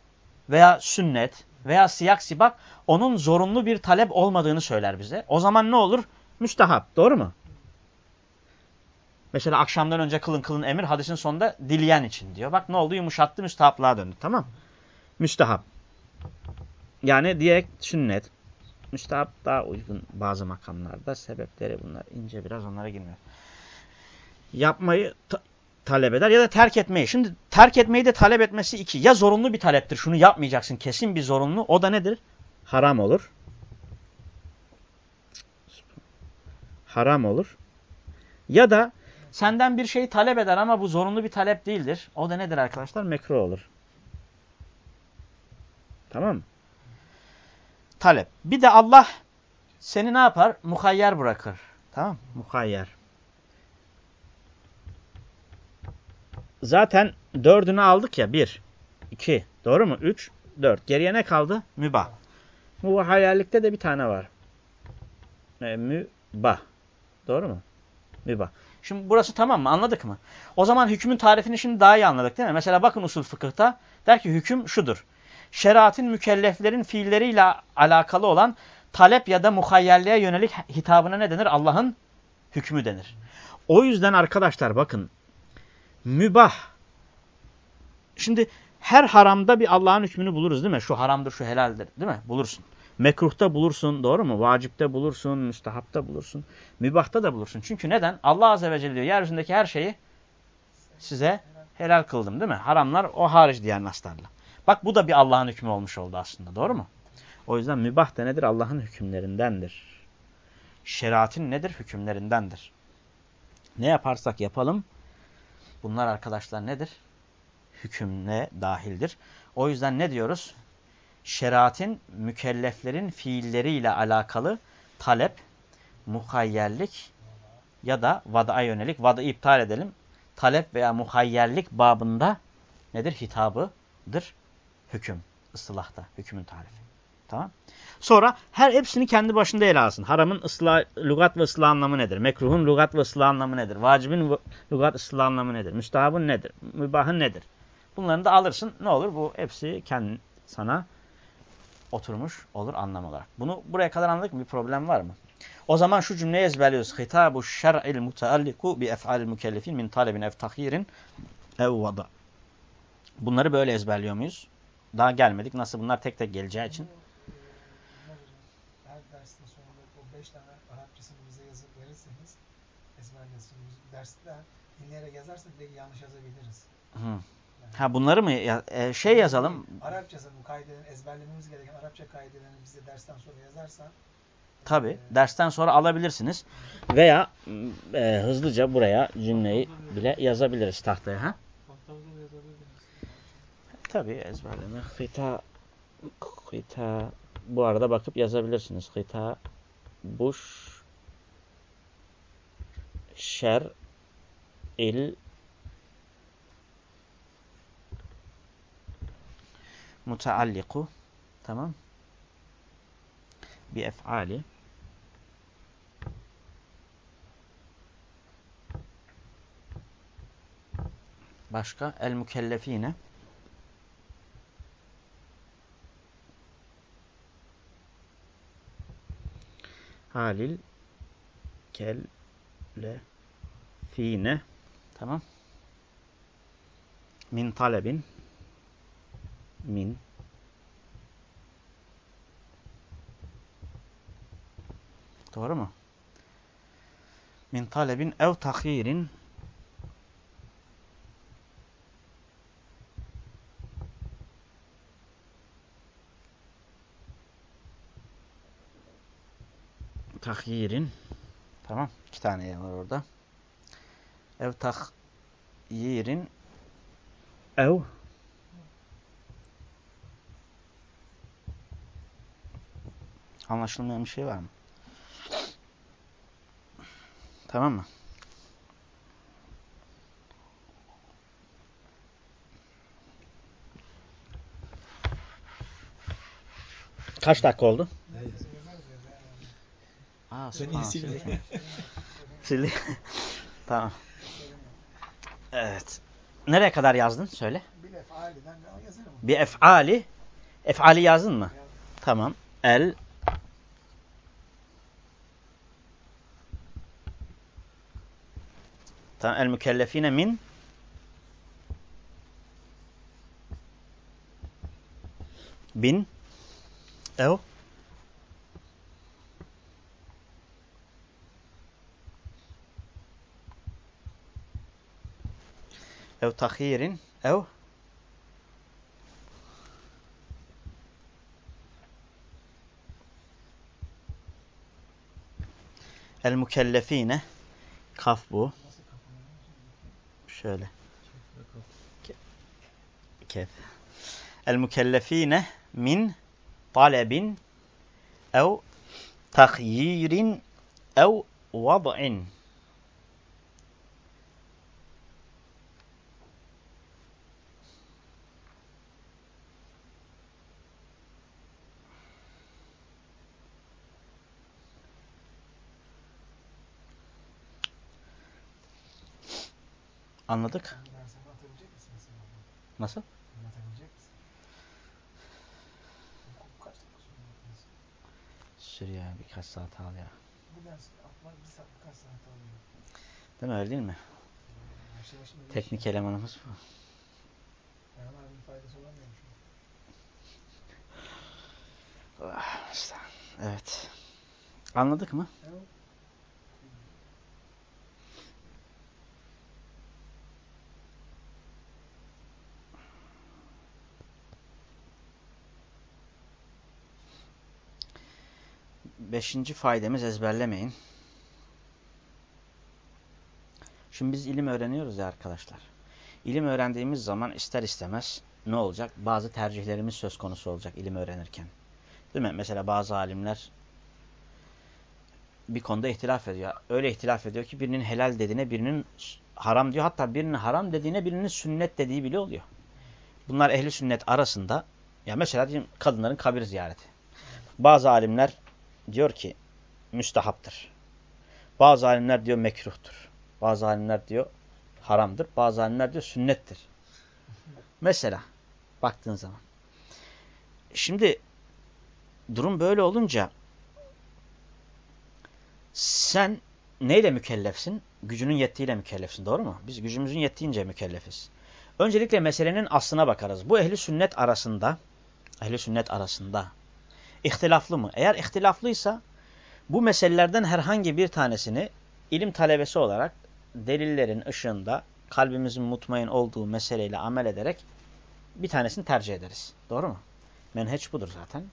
veya sünnet veya siyak sibak onun zorunlu bir talep olmadığını söyler bize. O zaman ne olur? Müstahap. Doğru mu? Mesela akşamdan önce kılın kılın emir hadisin sonunda dileyen için diyor. Bak ne oldu? Yumuşattı müstahaplığa döndü. Tamam Müstahap. Yani direkt sünnet. Müstahap daha uygun bazı makamlarda. Sebepleri bunlar. ince biraz onlara girmiyor yapmayı talep eder ya da terk etmeyi. Şimdi terk etmeyi de talep etmesi iki. Ya zorunlu bir taleptir. Şunu yapmayacaksın. Kesin bir zorunlu. O da nedir? Haram olur. Haram olur. Ya da senden bir şeyi talep eder ama bu zorunlu bir talep değildir. O da nedir arkadaşlar? Mekruh olur. Tamam? Talep. Bir de Allah seni ne yapar? Muhayyer bırakır. Tamam Muhayyer. Zaten dördünü aldık ya. Bir, iki, doğru mu? Üç, dört. Geriye ne kaldı? Mübah. Mübah hayallikte de bir tane var. E, mübah. Doğru mu? Mübah. Şimdi burası tamam mı? Anladık mı? O zaman hükmün tarifini şimdi daha iyi anladık değil mi? Mesela bakın usul fıkıhta der ki hüküm şudur. Şeriatın mükelleflerin fiilleriyle alakalı olan talep ya da muhayyerliğe yönelik hitabına ne denir? Allah'ın hükmü denir. O yüzden arkadaşlar bakın mübah. Şimdi her haramda bir Allah'ın hükmünü buluruz değil mi? Şu haramdır, şu helaldir değil mi? Bulursun. Mekruhta bulursun, doğru mu? Vacipte bulursun, müstahapta bulursun. Mübahta da bulursun. Çünkü neden? Allah Azze ve Celle diyor, yeryüzündeki her şeyi size helal kıldım değil mi? Haramlar o hariç diğer naslarla. Bak bu da bir Allah'ın hükmü olmuş oldu aslında, doğru mu? O yüzden mübah da nedir? Allah'ın hükümlerindendir. Şeriatin nedir? Hükümlerindendir. Ne yaparsak yapalım, Bunlar arkadaşlar nedir? Hükümle dahildir. O yüzden ne diyoruz? Şeriatin mükelleflerin fiilleriyle alakalı talep, muhayyerlik ya da vada yönelik, vada iptal edelim. Talep veya muhayyerlik babında nedir? Hitabıdır. Hüküm, ıslahta, hükümün tarifi. Tamam. Sonra her hepsini kendi başında ele alsın. Haramın ıslah, lugat ve ıslah anlamı nedir? Mekruhun lugat ve ıslah anlamı nedir? Vacibin lugat ıslah anlamı nedir? Müstahabın nedir? Mübahın nedir? Bunları da alırsın. Ne olur? Bu hepsi kendi sana oturmuş olur anlam olarak. Bunu buraya kadar anladık mı? Bir problem var mı? O zaman şu cümleyi ezberliyoruz. Hitabu şer'il mutealliku bi ef'alil mükellefin min talebin ev tahirin ev vada. Bunları böyle ezberliyor muyuz? Daha gelmedik. Nasıl bunlar tek tek geleceği için. Her dersin sonunda o beş tane Arap Arapçasını bize yazıp verirseniz ezberlesin. Derste dinleyerek yazarsak belki yanlış yazabiliriz. Hı. Yani Ha bunları mı ya- e, şey yazalım? Arapçasını bu kaidelerini ezberlememiz gereken Arapça kaidelerini bize dersten sonra yazarsan Tabi. e, Dersten sonra alabilirsiniz. Veya e, hızlıca buraya cümleyi bile yazabiliriz tahtaya. Ha? Tabi ezberleme. Hita, hita. Bu arada bakıp yazabilirsiniz. Hita, buş, şer, il, mutaalliku. Tamam. Bi ef'ali. Başka? El mükellefine. Halil kelle fine tamam. Min talebin. Min. Doğru mu? Min talebin ev takhirin. Takyirin tamam. İki tane yer var orada ev takyirin ev anlaşılmayan bir şey var mı? Tamam mı? Kaç dakika oldu? Aa? Sildik. tamam. Evet. Nereye kadar yazdın? Söyle. Bir ben yazarım. Bir ef'ali. Ef'ali yazdın mı? Yazdım. Tamam. El Tamam. El mükellefine min bin ev ev tahirin ev El mükellefine kaf bu. Nasıl kapanıyor? Şöyle. Kef. El mükellefine min talebin ev tahyirin ev vad'in. Anladık. Nasıl? Yapıyorsun? Sürüyor birkaç saat al ya. Bu dersi bir saat kaç saat alıyor? Değil mi öyle değil mi? Teknik elemanımız bu. Erhan abinin faydası olamıyor. Evet. Anladık mı? Evet. Beşinci faydamız ezberlemeyin. Şimdi biz ilim öğreniyoruz ya arkadaşlar. İlim öğrendiğimiz zaman ister istemez ne olacak? Bazı tercihlerimiz söz konusu olacak ilim öğrenirken. Değil mi? Mesela bazı alimler bir konuda ihtilaf ediyor. Öyle ihtilaf ediyor ki birinin helal dediğine birinin haram diyor. Hatta birinin haram dediğine birinin sünnet dediği bile oluyor. Bunlar ehli sünnet arasında ya mesela diyelim kadınların kabir ziyareti. Bazı alimler diyor ki müstahaptır. Bazı alimler diyor mekruhtur. Bazı alimler diyor haramdır. Bazı alimler diyor sünnettir. Mesela baktığın zaman. Şimdi durum böyle olunca sen neyle mükellefsin? Gücünün yettiğiyle mükellefsin. Doğru mu? Biz gücümüzün yettiğince mükellefiz. Öncelikle meselenin aslına bakarız. Bu ehli sünnet arasında ehli sünnet arasında ihtilaflı mı? Eğer ihtilaflıysa bu meselelerden herhangi bir tanesini ilim talebesi olarak delillerin ışığında kalbimizin mutmain olduğu meseleyle amel ederek bir tanesini tercih ederiz. Doğru mu? Menheç budur zaten.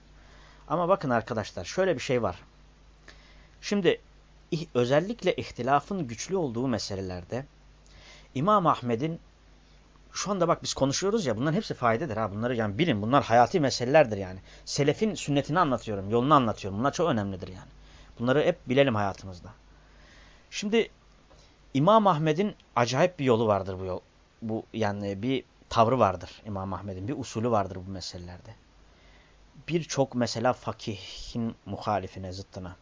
Ama bakın arkadaşlar şöyle bir şey var. Şimdi özellikle ihtilafın güçlü olduğu meselelerde İmam Ahmed'in şu anda bak biz konuşuyoruz ya bunların hepsi faydedir ha. Bunları yani bilin bunlar hayati meselelerdir yani. Selefin sünnetini anlatıyorum, yolunu anlatıyorum. Bunlar çok önemlidir yani. Bunları hep bilelim hayatımızda. Şimdi İmam Ahmed'in acayip bir yolu vardır bu yol. Bu yani bir tavrı vardır İmam Ahmed'in. Bir usulü vardır bu meselelerde. Birçok mesela fakihin muhalifine, zıttına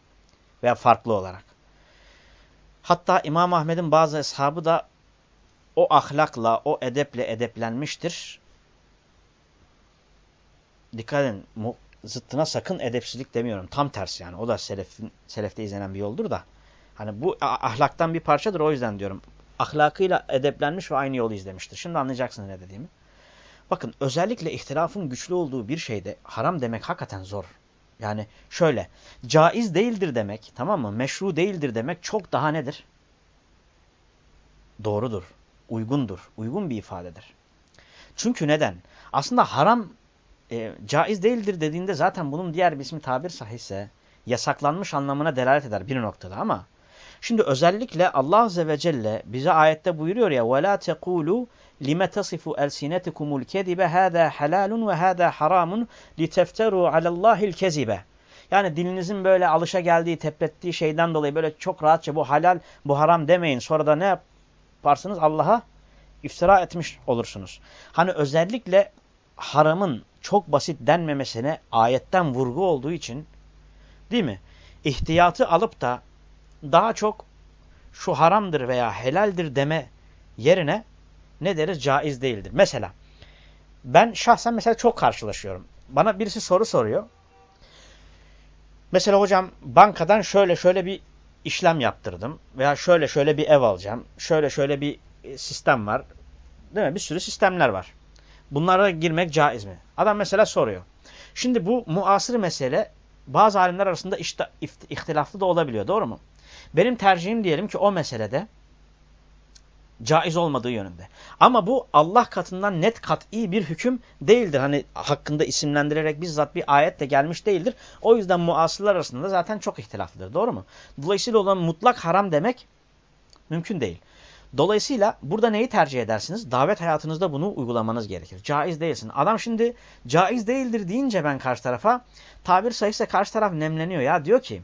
veya farklı olarak. Hatta İmam Ahmed'in bazı eshabı da o ahlakla, o edeple edeplenmiştir. Dikkat edin, zıttına sakın edepsizlik demiyorum. Tam tersi yani. O da selefin, selefte izlenen bir yoldur da. Hani bu ahlaktan bir parçadır o yüzden diyorum. Ahlakıyla edeplenmiş ve aynı yolu izlemiştir. Şimdi anlayacaksınız ne dediğimi. Bakın özellikle ihtilafın güçlü olduğu bir şeyde haram demek hakikaten zor. Yani şöyle caiz değildir demek tamam mı? Meşru değildir demek çok daha nedir? Doğrudur Uygundur. Uygun bir ifadedir. Çünkü neden? Aslında haram e, caiz değildir dediğinde zaten bunun diğer bir ismi tabir sahihse yasaklanmış anlamına delalet eder bir noktada ama şimdi özellikle Allah Azze ve Celle bize ayette buyuruyor ya وَلَا تَقُولُوا لِمَ تَصِفُ أَلْسِنَتِكُمُ الْكَذِبَ هَذَا حَلَالٌ وَهَذَا حَرَامٌ لِتَفْتَرُوا عَلَى اللّٰهِ الْكَذِبَ Yani dilinizin böyle alışa geldiği, teprettiği şeyden dolayı böyle çok rahatça bu halal, bu haram demeyin. Sonra da ne yaparsınız? Allah'a iftira etmiş olursunuz. Hani özellikle haramın çok basit denmemesine ayetten vurgu olduğu için değil mi? İhtiyatı alıp da daha çok şu haramdır veya helaldir deme yerine ne deriz? Caiz değildir. Mesela ben şahsen mesela çok karşılaşıyorum. Bana birisi soru soruyor. Mesela hocam bankadan şöyle şöyle bir işlem yaptırdım veya şöyle şöyle bir ev alacağım. Şöyle şöyle bir e, sistem var. Değil mi? Bir sürü sistemler var. Bunlara girmek caiz mi? Adam mesela soruyor. Şimdi bu muasır mesele bazı alimler arasında işte ihtilaflı da olabiliyor. Doğru mu? Benim tercihim diyelim ki o meselede caiz olmadığı yönünde. Ama bu Allah katından net kat'i bir hüküm değildir. Hani hakkında isimlendirerek bizzat bir ayetle gelmiş değildir. O yüzden muasırlar arasında zaten çok ihtilaflıdır. Doğru mu? Dolayısıyla olan mutlak haram demek mümkün değil. Dolayısıyla burada neyi tercih edersiniz? Davet hayatınızda bunu uygulamanız gerekir. Caiz değilsin. Adam şimdi caiz değildir deyince ben karşı tarafa tabir sayısı karşı taraf nemleniyor ya. Diyor ki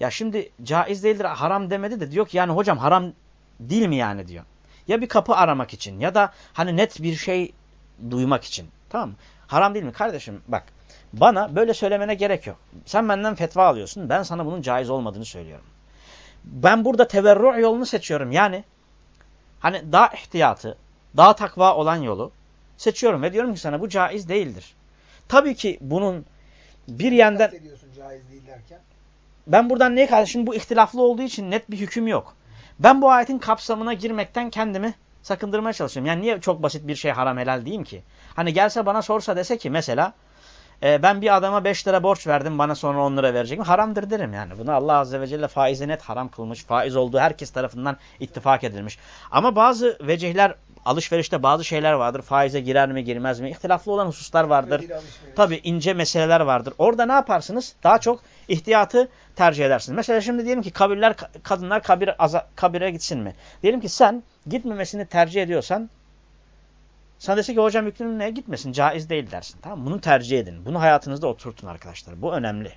ya şimdi caiz değildir haram demedi de diyor ki yani hocam haram değil mi yani diyor. Ya bir kapı aramak için ya da hani net bir şey duymak için. Tamam mı? Haram değil mi? Kardeşim bak bana böyle söylemene gerek yok. Sen benden fetva alıyorsun. Ben sana bunun caiz olmadığını söylüyorum. Ben burada teverru yolunu seçiyorum. Yani hani daha ihtiyatı, daha takva olan yolu seçiyorum ve diyorum ki sana bu caiz değildir. Tabii ki bunun bir yandan caiz değil derken? Ben buradan neye kardeşim bu ihtilaflı olduğu için net bir hüküm yok. Ben bu ayetin kapsamına girmekten kendimi sakındırmaya çalışıyorum. Yani niye çok basit bir şey haram helal diyeyim ki? Hani gelse bana sorsa dese ki mesela e, ben bir adama 5 lira borç verdim bana sonra 10 lira verecek mi? Haramdır derim yani. Bunu Allah Azze ve Celle faize net haram kılmış. Faiz olduğu herkes tarafından ittifak edilmiş. Ama bazı vecihler alışverişte bazı şeyler vardır. Faize girer mi girmez mi? İhtilaflı olan hususlar vardır. Tabi ince meseleler vardır. Orada ne yaparsınız? Daha çok ihtiyatı tercih edersiniz. Mesela şimdi diyelim ki kabirler, kadınlar kabir, kabire gitsin mi? Diyelim ki sen gitmemesini tercih ediyorsan sana dese ki hocam neye gitmesin caiz değil dersin. Tamam Bunu tercih edin. Bunu hayatınızda oturtun arkadaşlar. Bu önemli.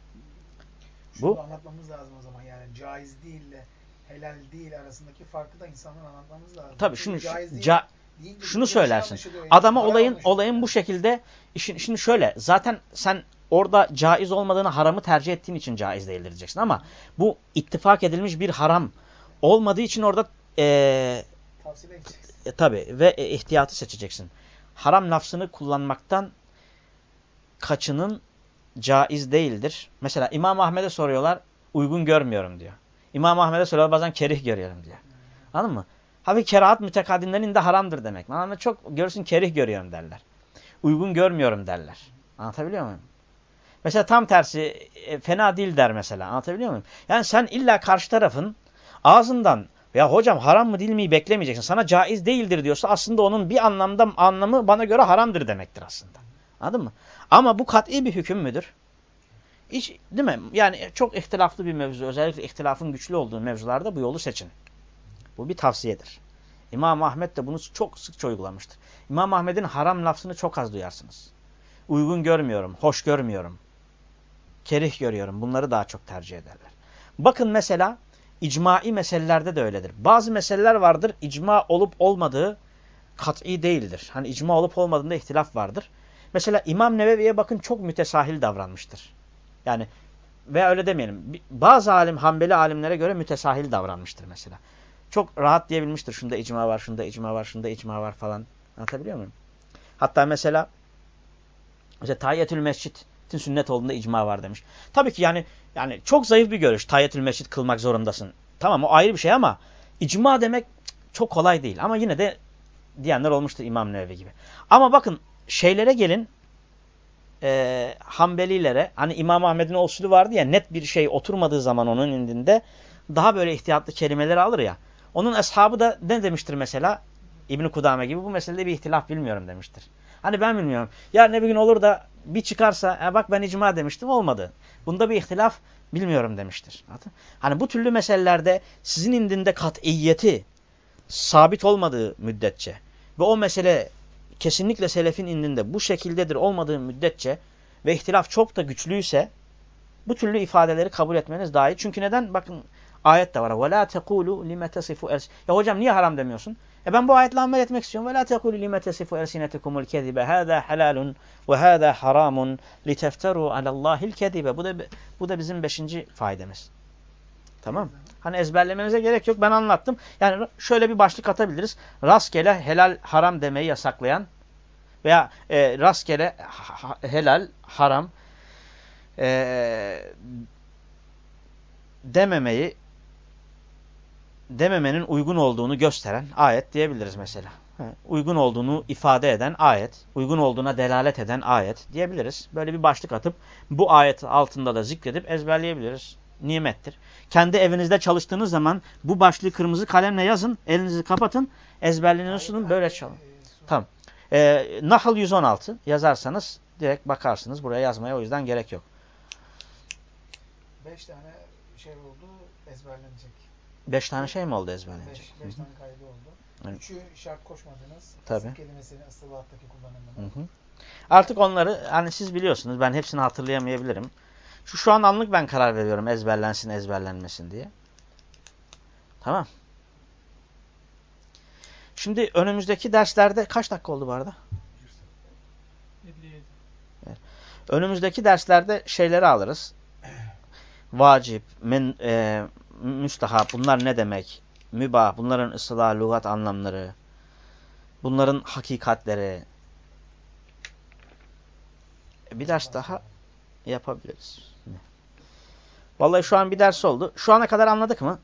Şunu Bu anlatmamız lazım o zaman yani caiz değil de helal değil arasındaki farkı da insanlara anlatmamız lazım. Tabii şunu değil, ca şunu söylersin. Adama olayın olayın bu şekilde işin şimdi şöyle zaten sen orada caiz olmadığını haramı tercih ettiğin için caiz değildir diyeceksin ama bu ittifak edilmiş bir haram olmadığı için orada ee, e, tabi ve e, ihtiyatı seçeceksin. Haram lafzını kullanmaktan kaçının caiz değildir. Mesela İmam Ahmet'e soruyorlar uygun görmüyorum diyor. İmam Ahmet'e soruyorlar bazen kerih görüyorum diyor. Anladın mı? Habi kerahat mütekadimlerin de haramdır demek. Ama çok görürsün kerih görüyorum derler. Uygun görmüyorum derler. Anlatabiliyor muyum? Mesela tam tersi e, fena değil der mesela. Anlatabiliyor muyum? Yani sen illa karşı tarafın ağzından ya hocam haram mı değil mi beklemeyeceksin. Sana caiz değildir diyorsa aslında onun bir anlamda anlamı bana göre haramdır demektir aslında. Anladın mı? Ama bu kat'i bir hüküm müdür? Hiç, değil mi? Yani çok ihtilaflı bir mevzu. Özellikle ihtilafın güçlü olduğu mevzularda bu yolu seçin. Bu bir tavsiyedir. İmam Ahmet de bunu çok sıkça uygulamıştır. İmam Ahmet'in haram lafzını çok az duyarsınız. Uygun görmüyorum, hoş görmüyorum, kerih görüyorum. Bunları daha çok tercih ederler. Bakın mesela icmai meselelerde de öyledir. Bazı meseleler vardır icma olup olmadığı kat'i değildir. Hani icma olup olmadığında ihtilaf vardır. Mesela İmam Nevevi'ye bakın çok mütesahil davranmıştır. Yani veya öyle demeyelim. Bazı alim, Hanbeli alimlere göre mütesahil davranmıştır mesela. Çok rahat diyebilmiştir. Şunda icma var, şunda icma var, şunda icma var falan. Anlatabiliyor muyum? Hatta mesela mesela Tayyetül Mescid'in sünnet olduğunda icma var demiş. Tabii ki yani yani çok zayıf bir görüş. Tayyetül Mescid kılmak zorundasın. Tamam o ayrı bir şey ama icma demek çok kolay değil. Ama yine de diyenler olmuştur İmam Nevevi gibi. Ama bakın şeylere gelin e, Hanbelilere hani İmam Ahmet'in o usulü vardı ya net bir şey oturmadığı zaman onun indinde daha böyle ihtiyatlı kelimeleri alır ya. Onun ashabı da ne demiştir mesela? ibn Kudame gibi bu meselede bir ihtilaf bilmiyorum demiştir. Hani ben bilmiyorum. Yarın bir gün olur da bir çıkarsa e bak ben icma demiştim olmadı. Bunda bir ihtilaf bilmiyorum demiştir. Hani bu türlü meselelerde sizin indinde kat'iyeti sabit olmadığı müddetçe ve o mesele kesinlikle selefin indinde bu şekildedir olmadığı müddetçe ve ihtilaf çok da güçlüyse bu türlü ifadeleri kabul etmeniz daha iyi. Çünkü neden? Bakın ayet de var. وَلَا تَقُولُوا لِمَ تَصِفُ Ya hocam niye haram demiyorsun? E ben bu ayetle amel etmek istiyorum. Ve la tekulü lime tesifu ersinetekumul kezibe. Hâzâ helalun ve hâzâ haramun litefteru alallâhil kezibe. Bu da, bu da bizim beşinci faydamız. Tamam. Hani ezberlemenize gerek yok. Ben anlattım. Yani şöyle bir başlık atabiliriz. Rastgele helal haram demeyi yasaklayan veya e, rastgele ha, helal haram e, dememeyi dememenin uygun olduğunu gösteren ayet diyebiliriz mesela. Uygun olduğunu ifade eden ayet, uygun olduğuna delalet eden ayet diyebiliriz. Böyle bir başlık atıp bu ayet altında da zikredip ezberleyebiliriz. Nimettir. Kendi evinizde çalıştığınız zaman bu başlığı kırmızı kalemle yazın, elinizi kapatın, ezberleniyorsunuz böyle çalın. Tamam. Ee, Nahl 116 yazarsanız direkt bakarsınız. Buraya yazmaya o yüzden gerek yok. Beş tane şey oldu ezberlenecek. Beş tane şey mi oldu ezberlenecek? Beş, beş tane kaydı oldu. Evet. Üçü şart koşmadınız. Tabii. kelimesinin asılattaki kullanımını. Hı hı. Artık onları hani siz biliyorsunuz ben hepsini hatırlayamayabilirim. Şu şu an anlık ben karar veriyorum ezberlensin ezberlenmesin diye. Tamam. Şimdi önümüzdeki derslerde kaç dakika oldu bu arada? 57. Evet. Önümüzdeki derslerde şeyleri alırız. Vacip, men, e, müstahap bunlar ne demek? Mübah bunların ıslah, lügat anlamları. Bunların hakikatleri. Bir ders daha yapabiliriz. Vallahi şu an bir ders oldu. Şu ana kadar anladık mı?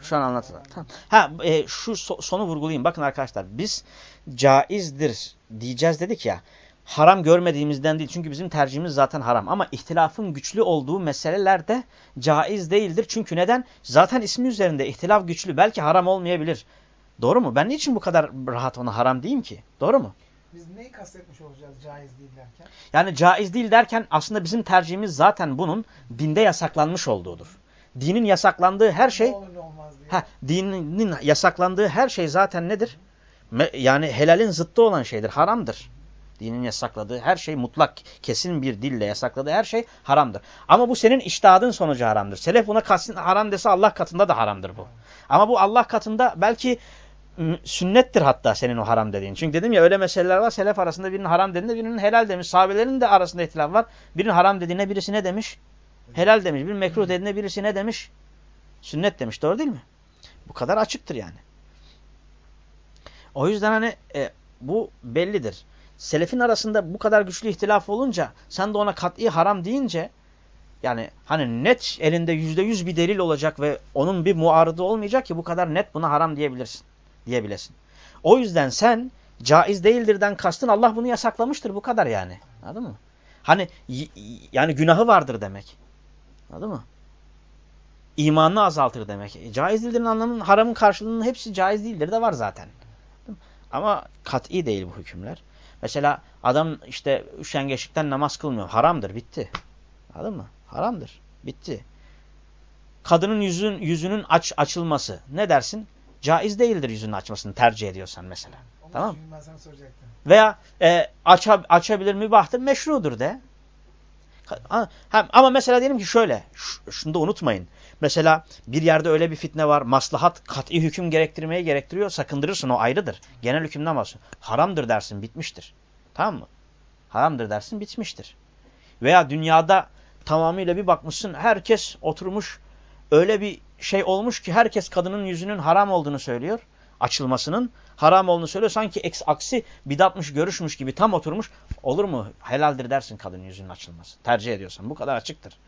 Şu an anlatılan. Tamam. Ha, e, şu so sonu vurgulayayım. Bakın arkadaşlar biz caizdir diyeceğiz dedik ya. Haram görmediğimizden değil. Çünkü bizim tercihimiz zaten haram. Ama ihtilafın güçlü olduğu meselelerde caiz değildir. Çünkü neden? Zaten ismi üzerinde ihtilaf güçlü. Belki haram olmayabilir. Doğru mu? Ben niçin bu kadar rahat ona haram diyeyim ki? Doğru mu? Biz neyi kastetmiş olacağız caiz değil derken? Yani caiz değil derken aslında bizim tercihimiz zaten bunun dinde yasaklanmış olduğudur. Dinin yasaklandığı her şey ne olur, ne olmaz diye. ha, dinin yasaklandığı her şey zaten nedir? Yani helalin zıttı olan şeydir, haramdır. Dinin yasakladığı her şey mutlak, kesin bir dille yasakladığı her şey haramdır. Ama bu senin iştihadın sonucu haramdır. Selef buna kastin haram dese Allah katında da haramdır bu. Ama bu Allah katında belki sünnettir hatta senin o haram dediğin. Çünkü dedim ya öyle meseleler var. Selef arasında birinin haram dediğinde birinin helal demiş. Sahabelerin de arasında ihtilaf var. Birinin haram dediğine birisi ne demiş? Helal demiş. Bir mekruh dediğine birisi ne demiş? Sünnet demiş. Doğru değil mi? Bu kadar açıktır yani. O yüzden hani e, bu bellidir. Selefin arasında bu kadar güçlü ihtilaf olunca sen de ona kat'i haram deyince yani hani net elinde yüzde yüz bir delil olacak ve onun bir muarıdı olmayacak ki bu kadar net buna haram diyebilirsin diyebilesin. O yüzden sen caiz değildirden kastın Allah bunu yasaklamıştır bu kadar yani. Anladın mı? Hani yani günahı vardır demek. Anladın mı? İmanını azaltır demek. E, caiz değildir'in anlamının haramın karşılığının hepsi caiz değildir de var zaten. Ama kat'i değil bu hükümler. Mesela adam işte üşengeçlikten namaz kılmıyor. Haramdır. Bitti. Anladın mı? Haramdır. Bitti. Kadının yüzün, yüzünün aç, açılması. Ne dersin? Caiz değildir yüzünün açmasını tercih ediyorsan mesela. Onun Tamam. soracaktım. Veya e, aça, açabilir mübahtır, meşrudur de. Ha, ama mesela diyelim ki şöyle, şunu da unutmayın. Mesela bir yerde öyle bir fitne var, maslahat kat'i hüküm gerektirmeyi gerektiriyor, sakındırırsın o ayrıdır. Genel hükümden bahsediyor. Haramdır dersin, bitmiştir. Tamam mı? Haramdır dersin, bitmiştir. Veya dünyada tamamıyla bir bakmışsın, herkes oturmuş, öyle bir şey olmuş ki herkes kadının yüzünün haram olduğunu söylüyor. Açılmasının haram olduğunu söylüyor. Sanki eks, aksi bidatmış, görüşmüş gibi tam oturmuş. Olur mu? Helaldir dersin kadının yüzünün açılması. Tercih ediyorsan. Bu kadar açıktır.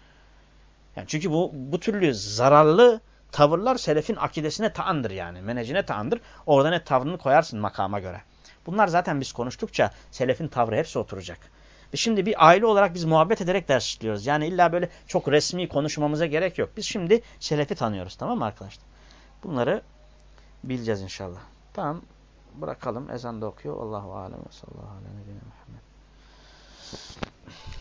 Yani çünkü bu bu türlü zararlı tavırlar selefin akidesine taandır yani. Menecine taandır. Orada ne tavrını koyarsın makama göre. Bunlar zaten biz konuştukça selefin tavrı hepsi oturacak. Ve şimdi bir aile olarak biz muhabbet ederek ders işliyoruz. Yani illa böyle çok resmi konuşmamıza gerek yok. Biz şimdi selefi tanıyoruz tamam mı arkadaşlar? Bunları bileceğiz inşallah. Tamam bırakalım. Ezan da okuyor. Allahu alem ve sallallahu aleyhi ve Muhammed.